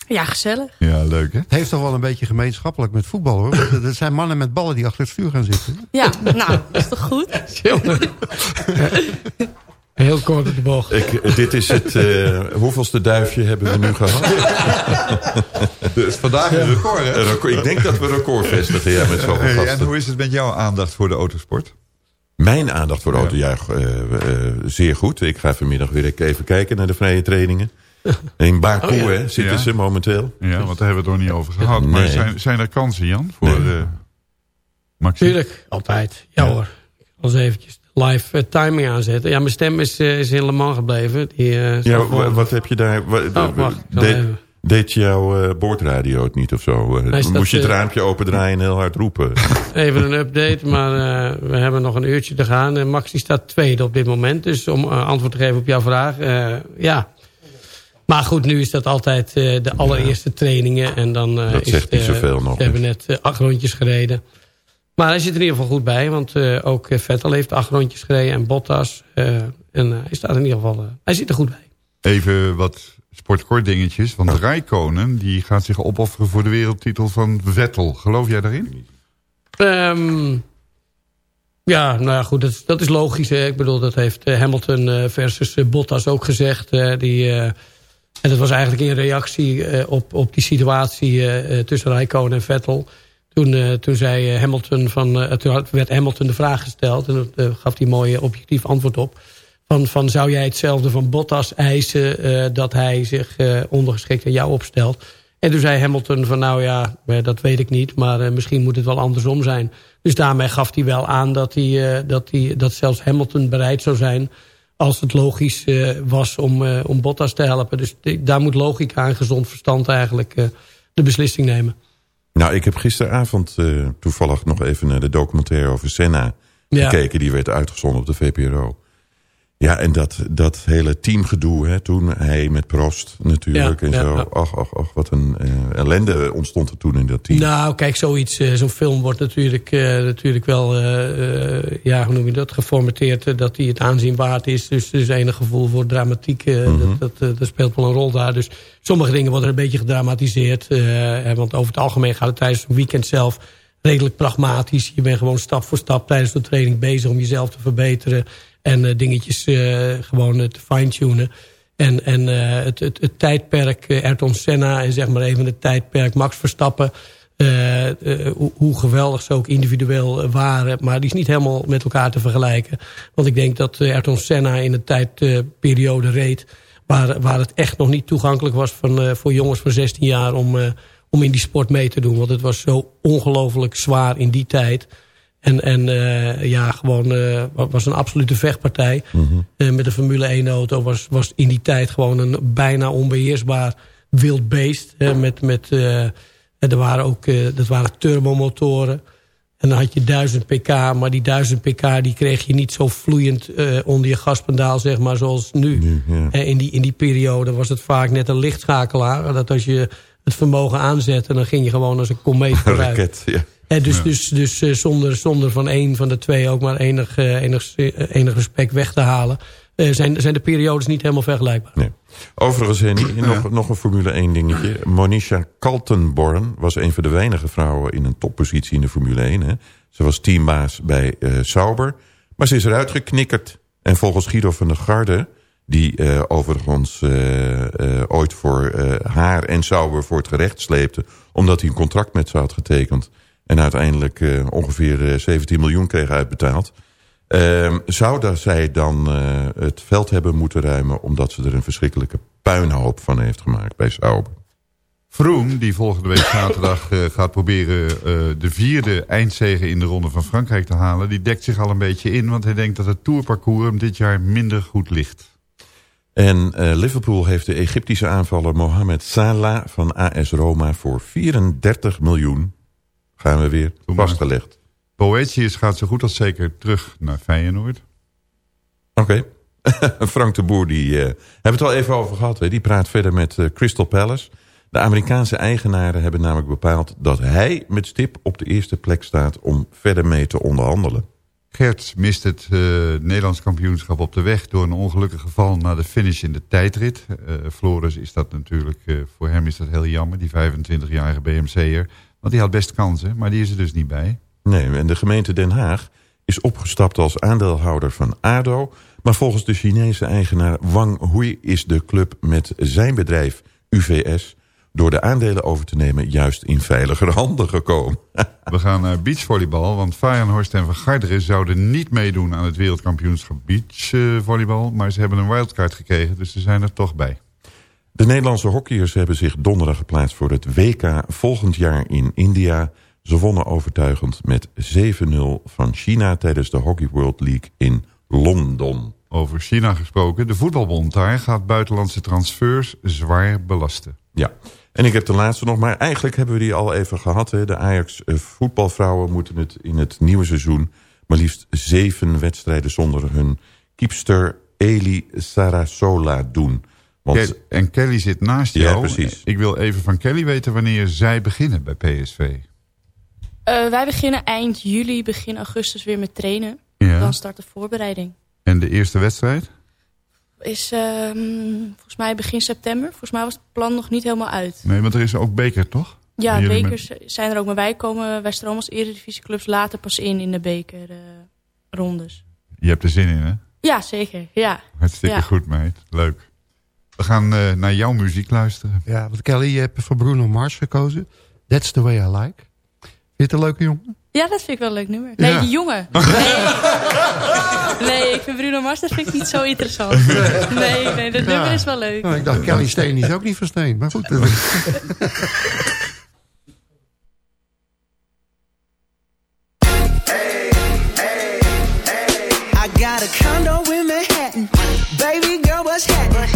Ja, gezellig. Ja, leuk hè? Het heeft toch wel een beetje gemeenschappelijk met voetbal hoor. Er zijn mannen met ballen die achter het stuur gaan zitten. Ja, nou, dat is toch goed? [LAUGHS] Heel kort op de bocht. Ik, eh, dit is het... eh, hoeveelste duifje hebben we nu gehad? [LAUGHS] Dus vandaag een record hè? Een record. Ik denk dat we record vestigen, ja, met zoveel Hey, en gasten. hoe is het met jouw aandacht voor de autosport? Mijn aandacht voor de auto, ja, eh, zeer goed. Ik ga vanmiddag weer even kijken naar de vrije trainingen. In [LAUGHS] Baku Oh, ja. hè, zitten Ja. ze momenteel. Ja, want daar hebben we het nog niet over gehad. Maar zijn, zijn er kansen, Jan? Voor Nee. eh Maxi? Tuurlijk, altijd. Ja, hoor. Eens eventjes live eh, timing aanzetten. Ja, mijn stem is, eh, is in Le Mans gebleven. Die, eh, Ja, wat heb je daar... Oh, wacht, deed, deed jouw boordradio het niet of zo? Nee, is dat, moest je het raampje opendraaien en heel hard roepen? [LAUGHS] Even een update, maar we hebben nog een uurtje te gaan. En Maxi staat tweede op dit moment. Dus om antwoord te geven op jouw vraag, ja. Maar goed, nu is dat altijd de allereerste trainingen. En dan Dat is zegt het, niet zoveel nog, We hebben net acht rondjes gereden. Maar hij zit er in ieder geval goed bij. Want eh, ook eh, Vettel heeft acht rondjes gereden. En Bottas. eh, en eh, hij staat in ieder geval... eh, hij zit er goed bij. Even wat sportkort dingetjes. Want Rijkonen die gaat zich opofferen voor de wereldtitel van Vettel. Geloof jij daarin? Ehm, ja, nou ja, goed, dat, is- dat is logisch. Hè. Ik bedoel, dat heeft Hamilton eh, versus Bottas ook gezegd. eh, die, eh, en dat was eigenlijk in reactie eh, op, op die situatie eh, eh, tussen Rijkonen en Vettel. Toen, eh, toen zei eh, Hamilton van, eh, toen werd Hamilton de vraag gesteld... en daar gaf hij mooi eh, objectief antwoord op... Van, van zou jij hetzelfde van Bottas eisen... dat hij zich ondergeschikt aan jou opstelt... En toen zei Hamilton van nou ja, dat weet ik niet. Maar misschien moet het wel andersom zijn. Dus daarmee gaf hij wel aan dat, hij, dat, hij, dat zelfs Hamilton bereid zou zijn... als het logisch was om, om Bottas te helpen. Dus daar moet logica en gezond verstand eigenlijk de beslissing nemen. Nou, ik heb gisteravond eh, toevallig nog even naar de documentaire over Senna Ja. gekeken. Die werd uitgezonden op de VPRO. Ja, en dat, dat hele teamgedoe, hè, toen hij met Prost natuurlijk Ja, en ja, zo. Ach, ach, ach, wat een eh, ellende ontstond er toen in dat team. Nou, kijk, zoiets, eh, zo'n film wordt natuurlijk, eh, natuurlijk wel, ja, hoe noem je dat, geformateerd dat hij het aanzien waard is. Dus er is enig gevoel voor dramatiek, eh, Mhm. dat, dat, dat speelt wel een rol daar. Dus sommige dingen worden een beetje gedramatiseerd. want over het algemeen gaat het tijdens een weekend zelf redelijk pragmatisch. Je bent gewoon stap voor stap tijdens de training bezig om jezelf te verbeteren. En eh, dingetjes eh, gewoon eh, te fine-tunen. En, en het, het, het tijdperk Ayrton Senna en zeg maar even het tijdperk Max Verstappen. hoe, geweldig ze ook individueel waren. Maar die is niet helemaal met elkaar te vergelijken. Want ik denk dat eh, Ayrton Senna in een tijdperiode reed... Waar, waar het echt nog niet toegankelijk was van, voor jongens van 16 jaar... Om, om in die sport mee te doen. Want het was zo ongelooflijk zwaar in die tijd... En, en eh, ja, gewoon eh, wa- was een absolute vechtpartij. Eh, met de Formule 1 auto was, was in die tijd gewoon een bijna onbeheersbaar wild beest. hè, met, met, er waren ook dat waren turbomotoren. En dan had je 1000 pk, maar die 1000 pk die kreeg je niet zo vloeiend onder je gaspedaal, zeg maar, zoals nu. In, die, in die periode was het vaak net een lichtschakelaar. Dat als je het vermogen aanzette, dan ging je gewoon als een komeet vooruit. Raket, ja. Eh, dus dus, dus eh, zonder, zonder van één van de twee ook maar enig, eh, enig, enig respect weg te halen... eh, zijn, zijn de periodes niet helemaal vergelijkbaar. Nee. Overigens, Henny, nog, nog een Formule 1 dingetje. Monisha Kaltenborn was een van de weinige vrouwen in een toppositie in de Formule 1. Hè. Ze was teambaas bij eh, Sauber, maar ze is eruit geknikkerd. En volgens Guido van der Garde, die eh, overigens ooit voor eh, haar en Sauber voor het gerecht sleepte... omdat hij een contract met ze had getekend... en uiteindelijk eh, ongeveer eh, 17 miljoen kreeg uitbetaald... Ehm, zou daar zij dan eh, het veld hebben moeten ruimen... omdat ze er een verschrikkelijke puinhoop van heeft gemaakt bij Sauber? Vroom, die volgende week zaterdag eh, gaat proberen eh, de vierde eindzege in de Ronde van Frankrijk te halen. Die dekt zich al een beetje in, want hij denkt dat het tourparcours hem dit jaar minder goed ligt. En eh, Liverpool heeft de Egyptische aanvaller Mohamed Salah van AS Roma... voor 34 miljoen, gaan we weer, vastgelegd. Boetius gaat zo goed als zeker terug naar Feyenoord. Oké. [LAUGHS] Frank de Boer, die eh, hebben het al even over gehad. Hè? Die praat verder met eh, Crystal Palace. De Amerikaanse eigenaren hebben namelijk bepaald... dat hij met stip op de eerste plek staat om verder mee te onderhandelen. Gert mist het eh, Nederlands kampioenschap op de weg... door een ongelukkig geval na de finish in de tijdrit. Eh Floris is dat natuurlijk, voor hem is dat heel jammer... die 25-jarige BMC'er. Want die had best kansen, maar die is er dus niet bij. Nee, en de gemeente Den Haag is opgestapt als aandeelhouder van ADO... maar volgens de Chinese eigenaar Wang Hui is de club met zijn bedrijf UVS... door de aandelen over te nemen juist in veiligere handen gekomen. [LAUGHS] We gaan naar beachvolleybal, want Feyenoord en Van Garderen zouden niet meedoen aan het wereldkampioenschap beachvolleybal. maar ze hebben een wildcard gekregen, dus ze zijn er toch bij. De Nederlandse hockeyers hebben zich donderdag geplaatst voor het WK volgend jaar in India. Ze wonnen overtuigend met 7-0 van China tijdens de Hockey World League in Londen. Over China gesproken, de voetbalbond daar gaat buitenlandse transfers zwaar belasten. Ja, en ik heb de laatste nog, maar eigenlijk hebben we die al even gehad. Hè. De Ajax eh, voetbalvrouwen moeten het in het nieuwe seizoen... maar liefst zeven wedstrijden zonder hun keepster Eli Sarasola doen. Want, En Kelly zit naast Ja, jou. precies. Ik wil even van Kelly weten wanneer zij beginnen bij PSV. Eh, wij beginnen eind juli, begin augustus weer met trainen. Ja. Dan start de voorbereiding. En de eerste wedstrijd? Is ehm, volgens mij begin september. Volgens mij was het plan nog niet helemaal uit. Nee, want er is ook beker, toch? Ja, bekers zijn er ook. Maar wij komen, wij stromen als eredivisieclubs later pas in in de bekerrondes. Je hebt er zin in, hè? ja, zeker. Ja. Hartstikke Ja. goed, meid. Leuk. We gaan eh, naar jouw muziek luisteren. Ja, want Kelly, je hebt voor Bruno Mars gekozen. That's the way I like. Vind je het een leuke jongen? ja, dat vind ik wel een leuk nummer. Nee, Ja. die jongen. [LAUGHS] Nee. nee, ik vind Bruno Mars, dat vind ik niet zo interessant. Nee, nee, dat nummer is wel leuk. Nou, ik dacht, Kelly Steen is ook niet van Steen. Maar goed. [LAUGHS] I got a condo in Manhattan. Baby girl, what's happening?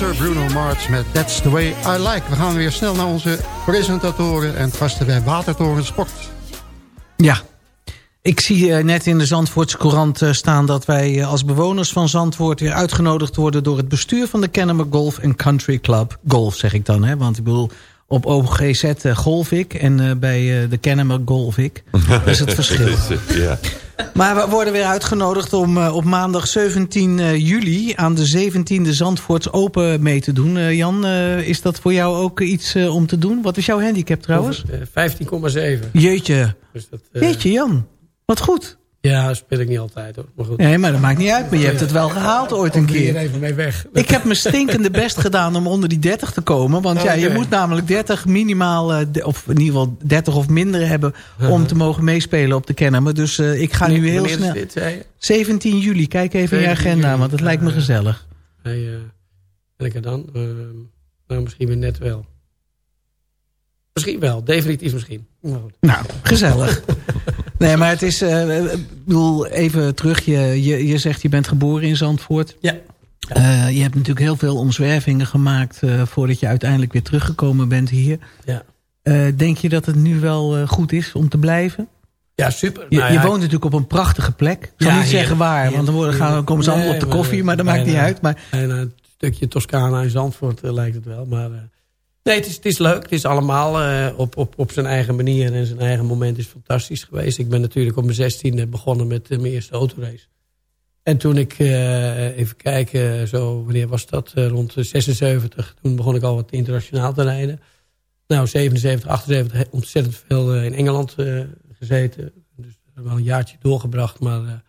Mr. Bruno Mars met That's the way I like. We gaan weer snel naar onze presentatoren en gasten bij Watertoren Sport. Ja. Ik zie eh, net in de Zandvoortse Courant eh, staan dat wij eh, als bewoners van Zandvoort weer uitgenodigd worden door het bestuur van de Kennemer Golf and Country Club. Golf zeg ik dan, hè? want ik bedoel, op OGZ golf ik en eh, bij eh, de Kennemer golf ik. [LAUGHS] Dat is het verschil. Ja. Maar we worden weer uitgenodigd om eh, op maandag 17 eh, juli... aan de 17e Zandvoorts Open mee te doen. Eh, Jan, is dat voor jou ook iets om te doen? Wat is jouw handicap trouwens? Eh, 15,7. Jeetje. Dus dat, Jeetje Jan, wat goed. Ja, speel ik niet altijd hoor. Maar goed. Nee, maar dat maakt niet uit. Maar je hebt het wel gehaald ooit een er keer. even mee weg. Ik heb mijn stinkende best gedaan om onder die 30 te komen. Want ja, je moet namelijk 30 minimaal, eh, of in ieder geval 30 of minder hebben... om te mogen meespelen op de Kennemer. Dus eh, ik ga nu heel snel... dit, zei je? 17 juli, kijk even in je 17 agenda, juli. want het lijkt me Ja. gezellig. Eh, ben ik er dan? Eh, nou, misschien weer net wel. Misschien wel, definitief misschien. Nou, gezellig. [LAUGHS] nee, maar het is, eh, ik bedoel, even terug. Je, je, je zegt je bent geboren in Zandvoort. Ja. Eh, je hebt natuurlijk heel veel omzwervingen gemaakt... voordat je uiteindelijk weer teruggekomen bent hier. Ja. Denk je dat het nu wel goed is om te blijven? Ja, super. Je, Nou je woont natuurlijk op een prachtige plek. Ik zal Ja, niet zeggen waar, want dan worden, gaan, heerlijk. komen ze allemaal Nee, op de koffie. Maar dat maakt niet uit. Maar een stukje Toscana in Zandvoort lijkt het wel. Maar nee, het is, het is leuk. Het is allemaal eh, op, op, op zijn eigen manier en zijn eigen moment is fantastisch geweest. Ik ben natuurlijk op mijn zestiende begonnen met eh, mijn eerste autorace. En toen ik, eh, even kijken, zo, wanneer was dat? Rond de 76. Toen begon ik al wat internationaal te rijden. Nou, 77, 78, he- ontzettend veel in Engeland gezeten. Dus wel een jaartje doorgebracht, maar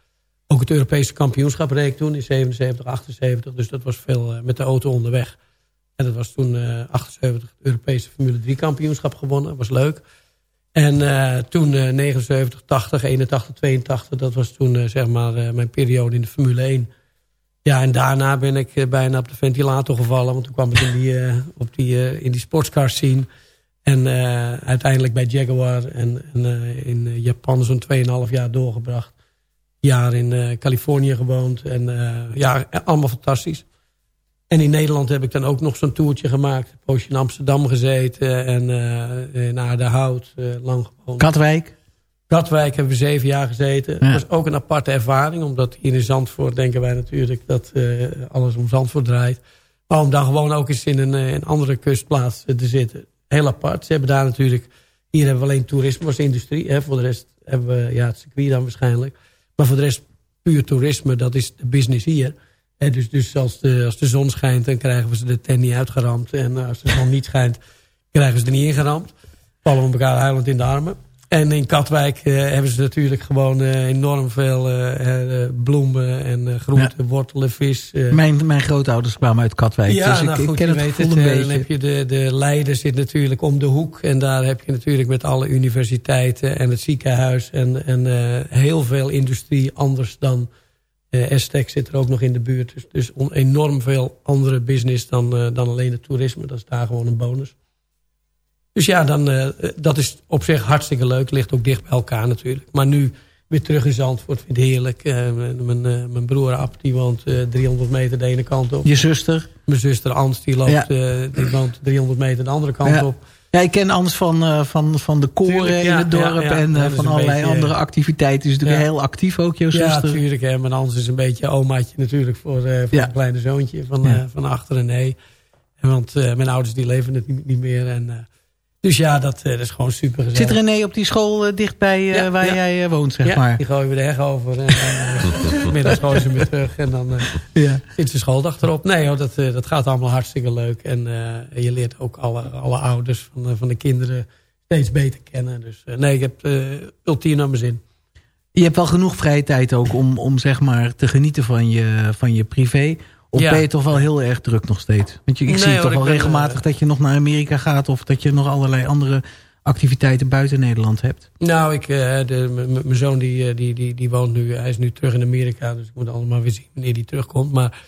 ook het Europese kampioenschap reed toen in 77, 78. Dus dat was veel met de auto onderweg. En dat was toen eh 78 het Europese Formule 3 kampioenschap gewonnen. was leuk. En eh, toen eh 79, 80, 81, 82. Dat was toen eh, zeg maar mijn periode in de Formule 1. Ja, en daarna ben ik bijna op de ventilator gevallen. Want toen kwam ik in die, op die, in die sportscar scene. En uiteindelijk bij Jaguar en, en in Japan zo'n 2,5 jaar doorgebracht. Jaar in Californië gewoond. En ja, allemaal fantastisch. En in Nederland heb ik dan ook nog zo'n toertje gemaakt. Een poosje in Amsterdam gezeten. En eh in Aardehout eh, lang gewoond. Katwijk? Katwijk hebben we zeven jaar gezeten. Ja. Dat was ook een aparte ervaring. Omdat hier in Zandvoort denken wij natuurlijk dat eh, alles om Zandvoort draait. Maar om dan gewoon ook eens in een, een andere kustplaats te zitten. Heel apart. Ze hebben daar natuurlijk... Hier hebben we alleen toerisme als industrie. Hè. Voor de rest hebben we ja, het circuit dan waarschijnlijk. Maar voor de rest puur toerisme. Dat is de business hier. Dus dus als, de, als de zon schijnt, dan krijgen we ze de tent niet uitgeramd. En eh, als de zon niet schijnt, krijgen ze er niet ingeramd. Vallen we elkaar huilend in de armen. En in Katwijk eh, hebben ze natuurlijk gewoon eh, enorm veel bloemen en groenten, wortelen, vis. Mijn, mijn grootouders kwamen uit Katwijk. Ja, dus ik, nou ik goed, ken je het gevoel het, een beetje. Dan heb je de, de Leiden zit natuurlijk om de hoek. En daar heb je natuurlijk met alle universiteiten en het ziekenhuis. En, en heel veel industrie anders dan eh Aztec zit er ook nog in de buurt. Dus, dus enorm veel andere business dan, eh, dan alleen het toerisme. Dat is daar gewoon een bonus. Dus ja, dan, eh, dat is op zich hartstikke leuk. Ligt ook dicht bij elkaar natuurlijk. Maar nu weer terug in Zandvoort vind ik het heerlijk. Mijn, mijn, mijn broer Ab, die woont eh, 300 meter de ene kant op. Je zuster? Mijn zuster Ans, die, loopt, Ja. die woont 300 meter de andere kant Ja. op. Ja, ik ken anders van, eh, van, van de koren Tuurlijk, in het dorp en eh, van allerlei beetje, andere eh, activiteiten. Is natuurlijk heel actief ook, jouw Ja, natuurlijk. Hè. Mijn Ans is een beetje omaatje natuurlijk voor, eh voor een kleine zoontje van, van achter en nee. Want mijn ouders die leven het niet, niet meer. En, dus ja, dat, eh, dat is gewoon super gezellig. Zit René op die school eh, dichtbij eh, Ja, waar ja. jij woont, zeg ja, maar? die gooien we de heg over. En dan [LAUGHS] middags gooien ze weer terug. En dan Ja. zit de schooldag erop. Nee dat, dat gaat allemaal hartstikke leuk. En je leert ook alle, alle ouders van, van de kinderen steeds beter kennen. Dus nee, ik heb ultiem naar mijn zin. Je hebt wel genoeg vrije tijd ook om, om zeg maar te genieten van je, van je privé. Of Ja. ben je toch wel heel erg druk nog steeds? Want je, ik Nee, zie hoor, toch wel regelmatig eh, dat je nog naar Amerika gaat... of dat je nog allerlei andere activiteiten buiten Nederland hebt. Nou, ik, eh, mijn zoon die, eh, die, die, die woont nu, hij is nu terug in Amerika. Dus ik moet allemaal weer zien wanneer hij terugkomt. Maar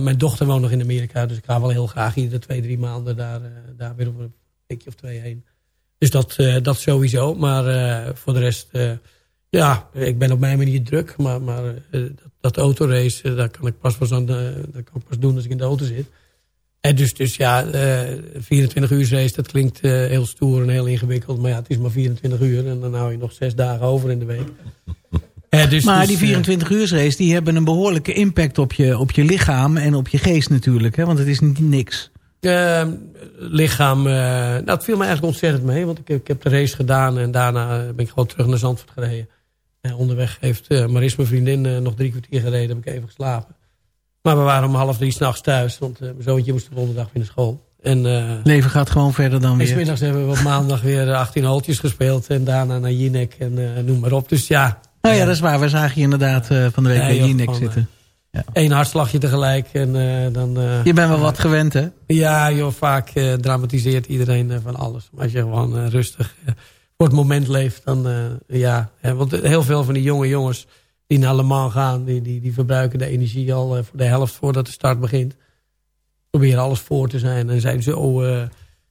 mijn dochter woont nog in Amerika. Dus ik ga wel heel graag de twee, drie maanden daar, daar weer op een weekje of twee heen. Dus dat, dat sowieso. Maar voor de rest, ja, ik ben op mijn manier druk. Maar, maar eh, dat, dat autorace, eh, daar kan ik pas, pas aan de, dat kan ik pas doen als ik in de auto zit. En dus, dus ja, eh 24 uur race, dat klinkt eh, heel stoer en heel ingewikkeld. Maar ja, het is maar 24 uur en dan hou je nog zes dagen over in de week. [LAUGHS] Eh, dus, maar dus, die eh, 24 uur race die hebben een behoorlijke impact op je, op je lichaam en op je geest natuurlijk. Hè? Want het is niet niks. Eh, lichaam, eh, nou, het viel me eigenlijk ontzettend mee. Want ik, ik heb de race gedaan en daarna eh, ben ik gewoon terug naar Zandvoort gereden. En onderweg heeft uh, Maris, mijn vriendin, eh, nog drie kwartier gereden. Heb ik even geslapen. Maar we waren om half drie s'nachts thuis. Want eh, mijn zoontje moest de donderdag weer naar school. En, eh, Leven gaat gewoon verder dan en weer. smiddags hebben we op maandag weer eh, 18 holtjes gespeeld. En daarna naar Jinek en eh, noem maar op. Dus ja. Nou ja, dat is waar. We zagen je inderdaad eh, van de week bij Jinek zitten. Eén hartslagje tegelijk. En, eh, dan, eh, Je bent wel wat gewend, hè? Ja, joh, vaak eh, dramatiseert iedereen eh, van alles. Maar als je gewoon eh, rustig eh, voor het moment leeft, dan eh, ja. Hè, want heel veel van die jonge jongens die naar Le Mans gaan, die, die, die verbruiken de energie al eh, voor de helft voordat de start begint. Proberen alles voor te zijn en zijn zo eh,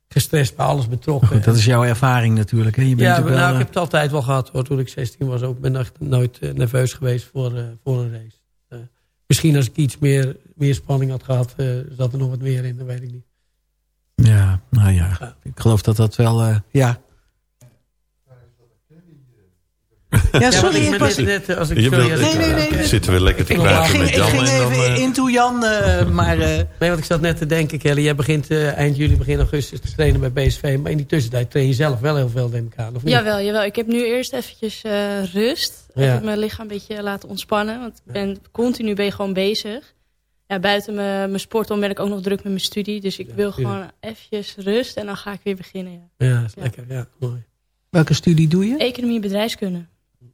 gestrest bij alles betrokken. Goed, dat is jouw ervaring natuurlijk. Hè? Je bent ja, nou, wel, ik heb het altijd wel gehad hoor. Toen ik 16 was ook. ben echt nooit nerveus geweest voor, voor een race. Misschien als ik iets meer, meer spanning had gehad, eh, zat er nog wat meer in, dat weet ik niet. Ja, nou ja. Ik geloof dat dat wel... ja. Ja, sorry, ik was... net- eh, als ik, Je ik- Nee, nee, nee. Zitten we lekker te Ik praten ging- met ik Jan ging en dan... even eh, into Jan, eh, maar... eh, Nee, want ik zat net te denken, Kelly. Jij begint eind juli, begin augustus te trainen bij BSV. Maar in die tussentijd train je zelf wel heel veel, neem ik aan. Of niet? Jawel, jawel. Ik heb nu eerst eventjes eh, rust. Ja. Even mijn lichaam een beetje laten ontspannen. Want ik ben, continu ben je gewoon bezig. Ja, buiten mijn, mijn sport om ben ik ook nog druk met mijn studie. Dus ik wil tuurlijk. gewoon eventjes rust en dan ga ik weer beginnen. Ja. Ja, is lekker. Ja, mooi. welke studie doe je? Economie en bedrijfskunde.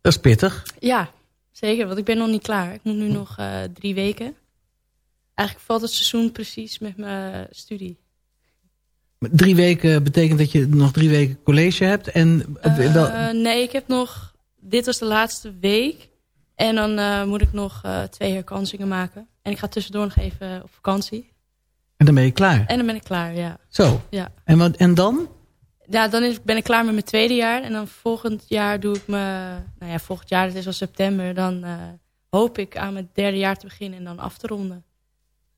Dat is pittig. Ja, zeker. Want ik ben nog niet klaar. Ik moet nu nog eh, drie weken. Eigenlijk valt het seizoen precies met mijn studie. Drie weken betekent dat je nog drie weken college hebt. En eh, wel, Eh, nee, ik heb nog... Dit was de laatste week. En dan moet ik nog twee herkansingen maken. En ik ga tussendoor nog even op vakantie. en dan ben je klaar. En dan ben ik klaar, ja. Zo. Ja, En, wat, en dan? Ja dan is, ben ik klaar met mijn tweede jaar. En dan volgend jaar doe ik mijn... Nou ja, volgend jaar, dat is al september. Dan eh, hoop ik aan mijn derde jaar te beginnen en dan af te ronden.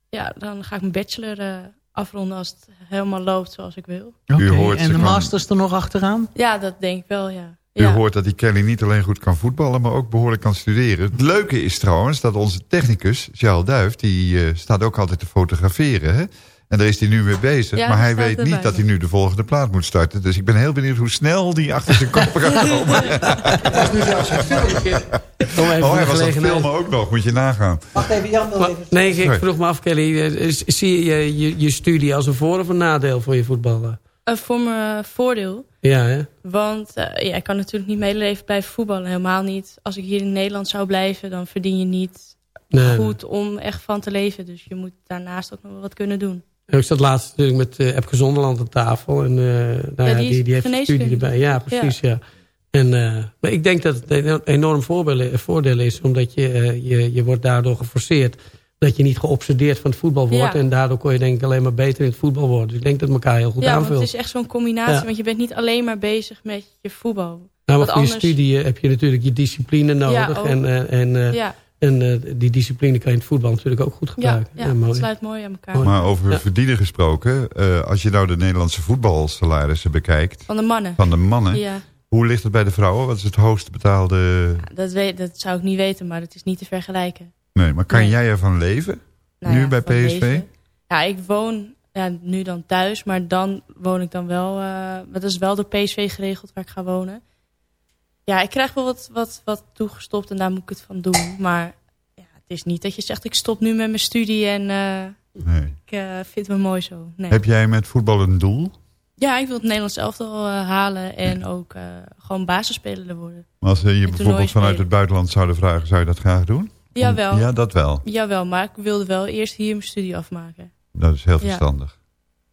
Ja, dan ga ik mijn bachelor eh, afronden als het helemaal loopt zoals ik wil. Oké, hoort En de van- masters er nog achteraan? Ja, dat denk ik wel, ja. U ja. hoort dat die Kelly niet alleen goed kan voetballen, maar ook behoorlijk kan studeren. Het leuke is trouwens dat onze technicus, Charles Duif, die eh, staat ook altijd te fotograferen. Hè? En daar is hij nu mee bezig. Ja, maar hij weet niet dat hij nu de volgende plaat moet starten. Dus ik ben heel benieuwd hoe snel die achter zijn kop gaat komen. [LAUGHS] Kom even oh, voor hij de was dat gelegenheid. filmen ook nog, moet je nagaan. Wacht even, Jan wil even... nee, ik, vroeg me af, Kelly. eh, Zie je, je je studie als een voor- of een nadeel voor je voetballen? Eh, voor mijn voordeel. Ja, hè? Want eh, ja, ik kan natuurlijk niet mijn hele leven blijven voetballen. Helemaal niet. Als ik hier in Nederland zou blijven, dan verdien je niet Nee, goed om echt van te leven. Dus je moet daarnaast ook nog wel wat kunnen doen. Ik zat laatst natuurlijk met uh, Epke Zonderland aan tafel. En, eh, nou ja, die die, die heeft een studie erbij. Ja, precies. Ja. En, eh, maar ik denk dat het een enorm voordeel is. Omdat je, je, je wordt daardoor geforceerd. Dat je niet geobsedeerd van het voetbal wordt. Ja. En daardoor kon je denk ik alleen maar beter in het voetbal worden. Dus ik denk dat het elkaar heel goed ja, aanvult. het is echt zo'n combinatie. Ja. Want je bent niet alleen maar bezig met je voetbal. Nou, maar voor je anders- studie eh, heb je natuurlijk je discipline nodig. en eh, en, Ja, en eh, die discipline kan je in het voetbal natuurlijk ook goed ja, gebruiken. ja, mooi. het sluit mooi aan elkaar. Maar over Ja. verdienen gesproken, eh, als je nou de Nederlandse voetbalsalarissen bekijkt, Van de mannen. van de mannen, Ja, hoe ligt het bij de vrouwen? Wat is het hoogst betaalde... dat, weet, dat zou ik niet weten, maar het is niet te vergelijken. Nee, maar kan Nee. jij ervan leven? Nou Nu ja, bij PSV? leven. Ja, ik woon ja, nu dan thuis, maar dan woon ik dan wel... eh dat is wel door PSV geregeld waar ik ga wonen. Ja, ik krijg wel wat, wat, wat toegestopt en daar moet ik het van doen. Maar ja, het is niet dat je zegt, ik stop nu met mijn studie en eh, Nee. ik eh, vind me mooi zo. Nee. Heb jij met voetbal een doel? Ja, ik wil het Nederlands elftal eh, halen en ook gewoon basisspeler worden. Maar Als ze je bijvoorbeeld vanuit het buitenland zouden vragen, zou je dat graag doen? Jawel. Ja, dat wel. Jawel, maar ik wilde wel eerst hier mijn studie afmaken. Dat is heel Ja. verstandig.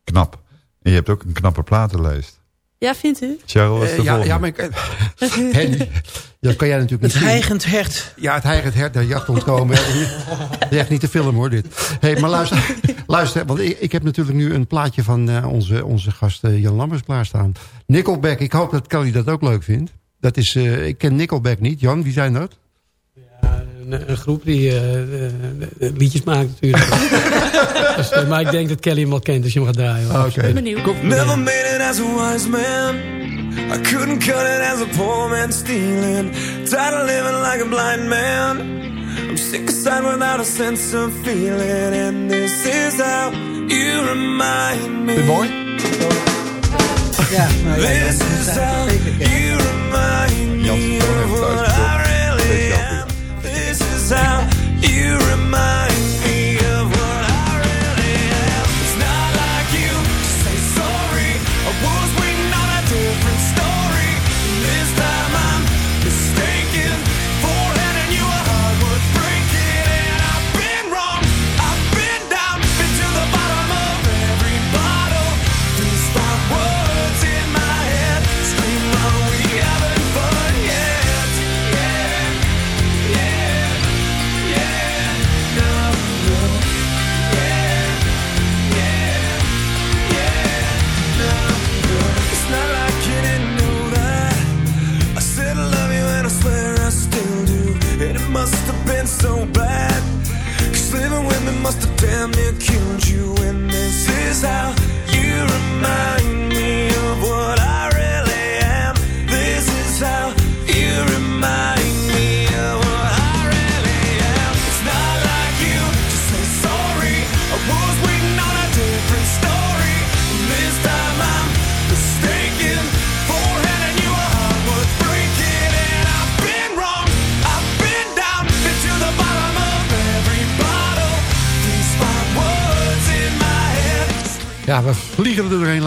Knap. En je hebt ook een knappe platenlijst. Ja, vindt u? Charles, de Eh, ja, ja, maar ik, [LAUGHS] Henny, dat kan jij natuurlijk Het niet zien. heigend hert. Ja, het heigend hert, de jacht ontkomen. [LAUGHS] Het is echt niet te film hoor, dit. Hey, maar luister, [LAUGHS] luister want ik, ik heb natuurlijk nu een plaatje van eh, onze, onze gast eh, Jan Lammers klaarstaan. Nickelback, ik hoop dat Kelly dat ook leuk vindt. Dat is, eh, ik ken Nickelback niet. Jan, wie zijn dat? Een, een groep die eh, liedjes maakt natuurlijk. [LAUGHS] dus, eh, maar ik denk dat Kelly hem al kent als je hem gaat draaien. Oké. Benieuwd. Never made it as a wise man. I couldn't cut it as a poor man stealing. Tired of living like a blind man. I'm sick aside without a sense of feeling. And this is how You remind me. mooi? Ja, nou ja, This is how zeker. you remind me of what I. This is how you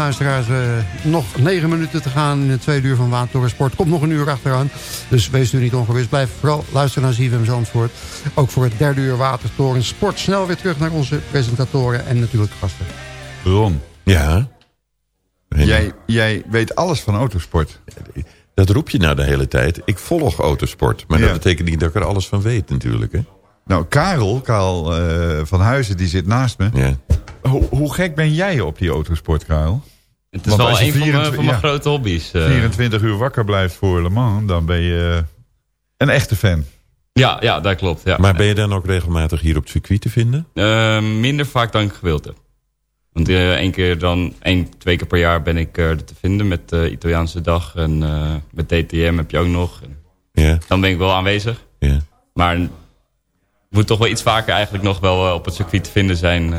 luisteraars. Eh, nog negen minuten te gaan in het tweede uur van Watertoren Sport. Komt nog een uur achteraan. Dus wees u niet ongerust. Blijf vooral luisteren naar ZFM Zandvoort. Ook voor het derde uur Watertoren Sport. Snel weer terug naar onze presentatoren en natuurlijk gasten. Ron. Ja? Jij, jij weet alles van autosport. Dat roep je nou de hele tijd. Ik volg autosport. Maar Ja. dat betekent niet dat ik er alles van weet natuurlijk. Hè? Nou, Karel, Karel eh, van Huizen, die zit naast me. Ja. Hoe, hoe gek ben jij op die autosport, Karel? Het is wel een van mijn, 24 van mijn ja, grote hobby's. eh. 24 uur wakker blijft voor Le Mans, dan ben je een echte fan. Ja, ja, dat klopt. Ja. Maar ben je dan ook regelmatig hier op het circuit te vinden? Eh, minder vaak dan ik gewild heb. Want eh, één keer dan, één, twee keer per jaar ben ik eh, er te vinden met de Italiaanse dag. En eh, met DTM heb je ook nog. En Ja. Dan ben ik wel aanwezig. Ja. Maar moet toch wel iets vaker eigenlijk nog wel eh, op het circuit te vinden zijn.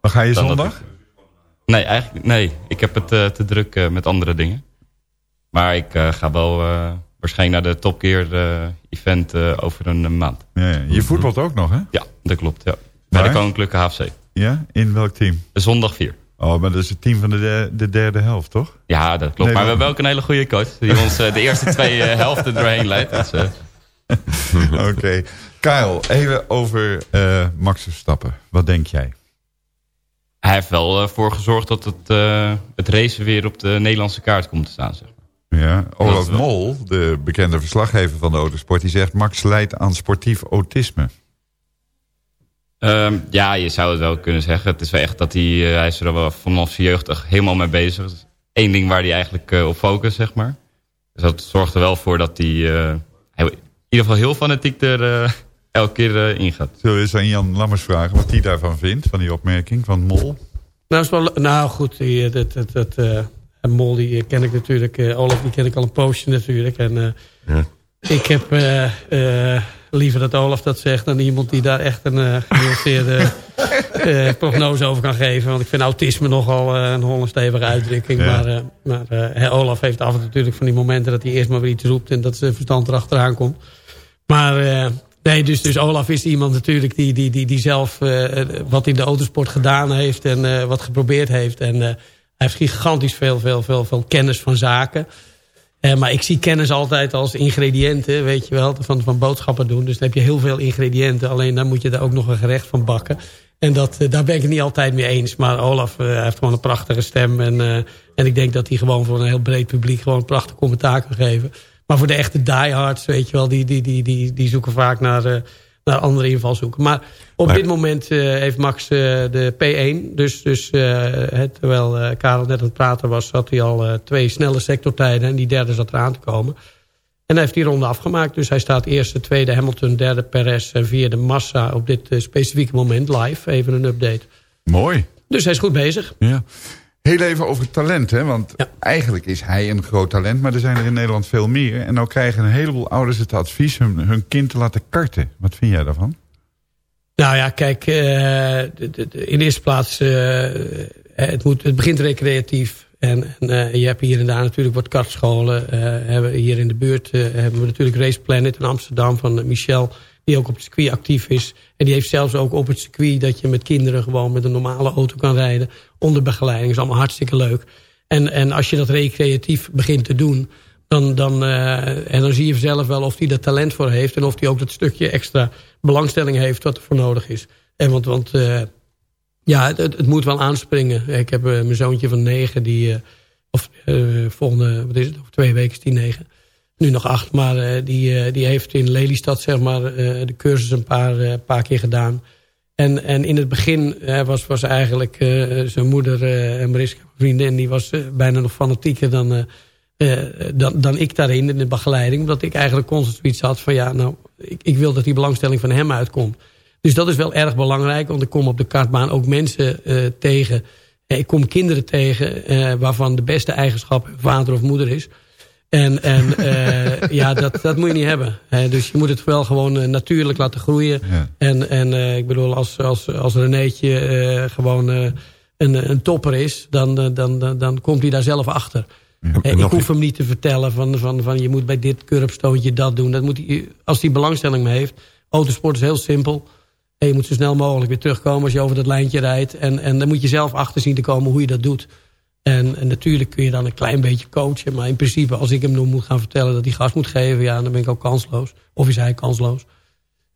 Maar ga je zondag? ik- Nee, eigenlijk nee. Ik heb het eh, te druk eh, met andere dingen. Maar ik eh, ga wel waarschijnlijk naar de Top Gear eh, event over een maand. Ja, ja. Je voetbalt ook nog, hè? Ja, dat klopt. Ja. Bij de? Koninklijke HFC. Ja? In welk team? Zondag 4. Oh, maar dat is het team van de, de, de derde helft, toch? Ja, dat klopt. Nee, maar we hebben ook een hele goede coach. Die ons de eerste twee [LAUGHS] helften doorheen leidt. Dus, [LAUGHS] Oké. Kyle, even over eh, Max Verstappen. Wat denk jij? Hij heeft wel eh, voor gezorgd dat het, eh, het racen weer op de Nederlandse kaart komt te staan. Zeg. maar. Ja, Olaf Mol, de bekende verslaggever van de autosport... die zegt Max leidt aan sportief autisme. Ehm, ja, je zou het wel kunnen zeggen. Het is wel echt dat hij, eh, hij is er wel vanaf zijn jeugd helemaal mee bezig. Is één ding waar hij eigenlijk op focust, zeg maar. Dus dat zorgt er wel voor dat hij, hij in ieder geval heel fanatiek er elke keer eh, ingaat. Zullen we eens aan Jan Lammers vragen wat hij daarvan vindt... van die opmerking van Mol? Nou, is wel, nou goed, die, eh, dat, dat, dat, eh, en Mol die ken ik natuurlijk. eh, Olaf die ken ik al een poosje natuurlijk. En eh, Ja. ik heb eh, eh, liever dat Olaf dat zegt... dan iemand die daar echt een eh genuanceerde [LAUGHS] eh, prognose over kan geven. Want ik vind autisme nogal een Hollandstevige uitdrukking. Ja. Maar, eh, maar eh, Olaf heeft af en toe natuurlijk van die momenten... dat hij eerst maar weer iets roept en dat zijn verstand erachteraan komt. Maar eh, nee, dus, dus Olaf is iemand natuurlijk die, die, die, die zelf eh, wat in de autosport gedaan heeft en eh, wat geprobeerd heeft. En eh, hij heeft gigantisch veel, veel, veel, veel kennis van zaken. Maar ik zie kennis altijd als ingrediënten, weet je wel, van, van boodschappen doen. Dus dan heb je heel veel ingrediënten, alleen dan moet je er ook nog een gerecht van bakken. En dat, daar ben ik het niet altijd mee eens. Maar Olaf heeft gewoon een prachtige stem. En, en ik denk dat hij gewoon voor een heel breed publiek gewoon een prachtig commentaar kan geven. Maar voor de echte diehards, weet je wel, die, die, die, die, die zoeken vaak naar, eh, naar andere invalshoeken. Maar op Maar- dit moment eh, heeft Max eh, de P1. Dus, dus het, terwijl Karel net aan het praten was, had hij al twee snelle sectortijden. En die derde zat eraan te komen. En hij heeft die ronde afgemaakt. Dus hij staat eerste, tweede Hamilton, derde Perez en vierde Massa op dit specifieke moment live. Even een update. Mooi. Dus hij is goed bezig. Ja. Heel even over talent, hè? want eigenlijk is hij een groot talent... maar er zijn er in Nederland veel meer. En nou krijgen een heleboel ouders het advies hun, hun kind te laten karten. Wat vind jij daarvan? Nou ja, kijk, eh, de, de, de- in de eerste plaats, eh, het, moet, het begint recreatief. En, en eh, je hebt hier en daar natuurlijk wat kartscholen. eh, hebben hier in de buurt eh, hebben we natuurlijk Race Planet in Amsterdam van eh, Michel. Die ook op het circuit actief is. En die heeft zelfs ook op het circuit dat je met kinderen gewoon met een normale auto kan rijden. Onder begeleiding. is allemaal hartstikke leuk. En, en als je dat recreatief begint te doen... Dan, dan, eh, en dan zie je zelf wel of hij er talent voor heeft... en of hij ook dat stukje extra belangstelling heeft wat er voor nodig is. En want, want eh, ja, het, het moet wel aanspringen. Ik heb eh, mijn zoontje van negen, die, of volgende, wat is het, over twee weken is die negen. Nu nog acht, maar die, die heeft in Lelystad zeg maar, de cursus een paar, paar keer gedaan. En, en in het begin eh, was, was eigenlijk eh, zijn moeder eh, en Mariska, vriendin, die was bijna nog fanatieker dan, dan, dan ik daarin, in de begeleiding. Omdat ik eigenlijk constant zoiets had van ja, nou, ik, ik wil dat die belangstelling van hem uitkomt. Dus dat is wel erg belangrijk, want ik kom op de kartbaan ook mensen tegen. Ik kom kinderen tegen waarvan de beste eigenschap vader of moeder is. En, en eh, ja, dat, dat moet je niet hebben. Hè. dus je moet het wel gewoon eh, natuurlijk laten groeien. En, en eh, ik bedoel, als, als, als Renéetje gewoon een, een topper is... Dan, dan, dan, dan komt hij daar zelf achter. Ik hoef hem niet te vertellen van, van, van je moet bij dit curbstoontje dat doen. Dat moet hij, als hij belangstelling mee heeft. Autosport is heel simpel. En je moet zo snel mogelijk weer terugkomen als je over dat lijntje rijdt. En, en dan moet je zelf achter zien te komen hoe je dat doet. En, en natuurlijk kun je dan een klein beetje coachen. Maar in principe, als ik hem nog moet gaan vertellen dat hij gas moet geven... ja, dan ben ik ook kansloos. Of is hij kansloos.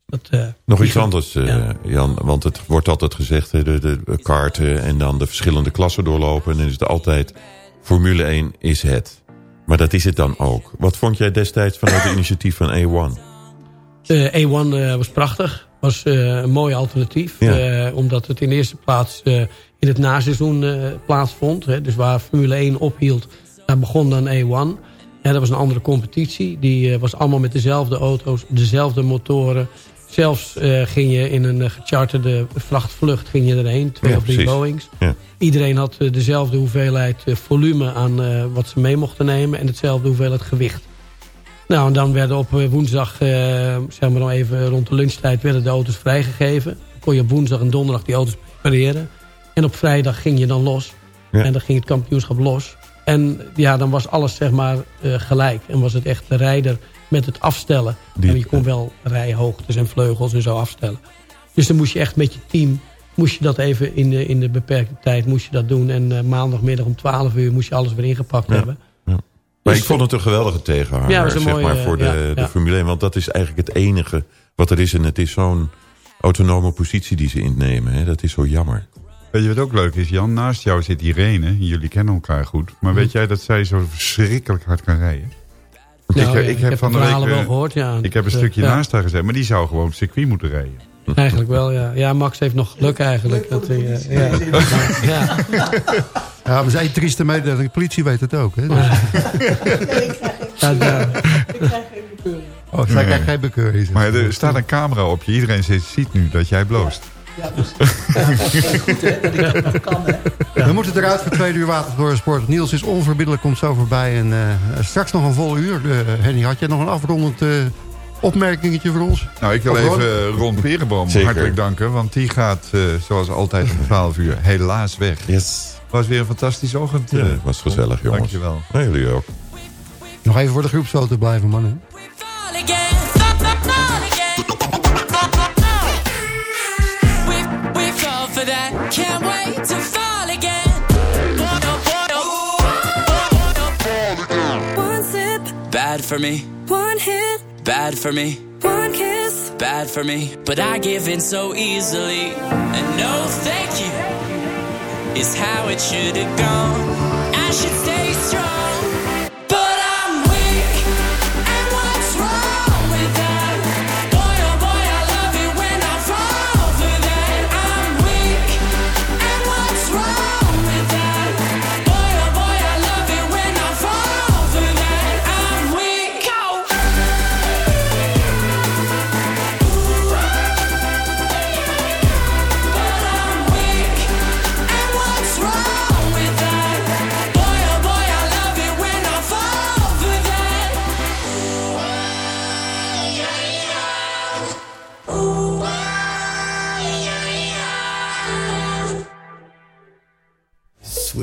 Dat, eh, Nog iets anders, eh, Jan. Want het wordt altijd gezegd, de, de karten en dan de verschillende klassen doorlopen. En dan is het altijd, Formule 1 is het. Maar dat is het dan ook. Wat vond jij destijds vanuit het [COUGHS] initiatief van A1? Eh, A1 eh, was prachtig. Was eh, een mooi alternatief. Ja. Omdat het in de eerste plaats in het naseizoen eh, plaatsvond. Hè. Dus waar Formule 1 ophield, daar begon dan A1. Ja, dat was een andere competitie. Die eh, was allemaal met dezelfde auto's, dezelfde motoren. Zelfs eh, ging je in een gecharterde vrachtvlucht ging je erheen. Twee Ja, of drie precies. Boeings. Ja. Iedereen had dezelfde hoeveelheid volume aan wat ze mee mochten nemen. En hetzelfde hoeveelheid gewicht. Nou, en dan werden op woensdag, zeg maar nog even rond de lunchtijd, werden de auto's vrijgegeven. Dan kon je op woensdag en donderdag die auto's prepareren. En op vrijdag ging je dan los. Ja. En dan ging het kampioenschap los. En ja, dan was alles zeg maar eh, gelijk. En was het echt de rijder met het afstellen. Die- en je kon wel rijhoogtes en vleugels en zo afstellen. Dus dan moest je echt met je team, moest je dat even in de, in de beperkte tijd moest je dat doen. En eh, maandagmiddag om 12 uur moest je alles weer ingepakt Ja. hebben. Maar Dus- ik vond het een geweldige tegenhanger, Ja, zeg mooie, maar, voor de, ja, de ja. Formule 1. Want dat is eigenlijk het enige wat er is. En het is zo'n autonome positie die ze innemen. Hè. Dat is zo jammer. Weet je wat ook leuk is, Jan? Naast jou zit Irene. Jullie kennen elkaar goed. Maar weet jij dat zij zo verschrikkelijk hard kan rijden? Nou, ja, ik heb de verhalen eh, wel gehoord, ja. Ik heb een stukje ja. naast haar gezet. Maar die zou gewoon op circuit moeten rijden. Eigenlijk wel, ja. Ja, Max heeft nog geluk eigenlijk. Dat hij, eh, ja. ja. Ja, maar zij trieste mededeling. De politie weet het ook. Hè? Dus- Ja, ja. Oh, zij krijgt geen bekeuring. Maar er staat een camera op je. Iedereen ziet, ziet nu dat jij bloost. We moeten eruit voor twee uur watersportsport. Niels is onverbiddelijk, komt zo voorbij. En eh, straks nog een vol uur. Eh, Henny, had jij nog een afrondend eh, opmerkingetje voor ons? Nou, ik wil even Ron Perenboom Zeker. hartelijk danken. Want die gaat, eh, zoals altijd om 12 uur, helaas weg. Yes. was weer een fantastische ochtend. Ja, het was gezellig, jongens. Dankjewel. Ja, jullie ook. Nog even voor de groepsfoto blijven, mannen. For me. one hit, Bad for me. one kiss. Bad for me. But I give in so easily. And no thank you is how it should have gone. I should stay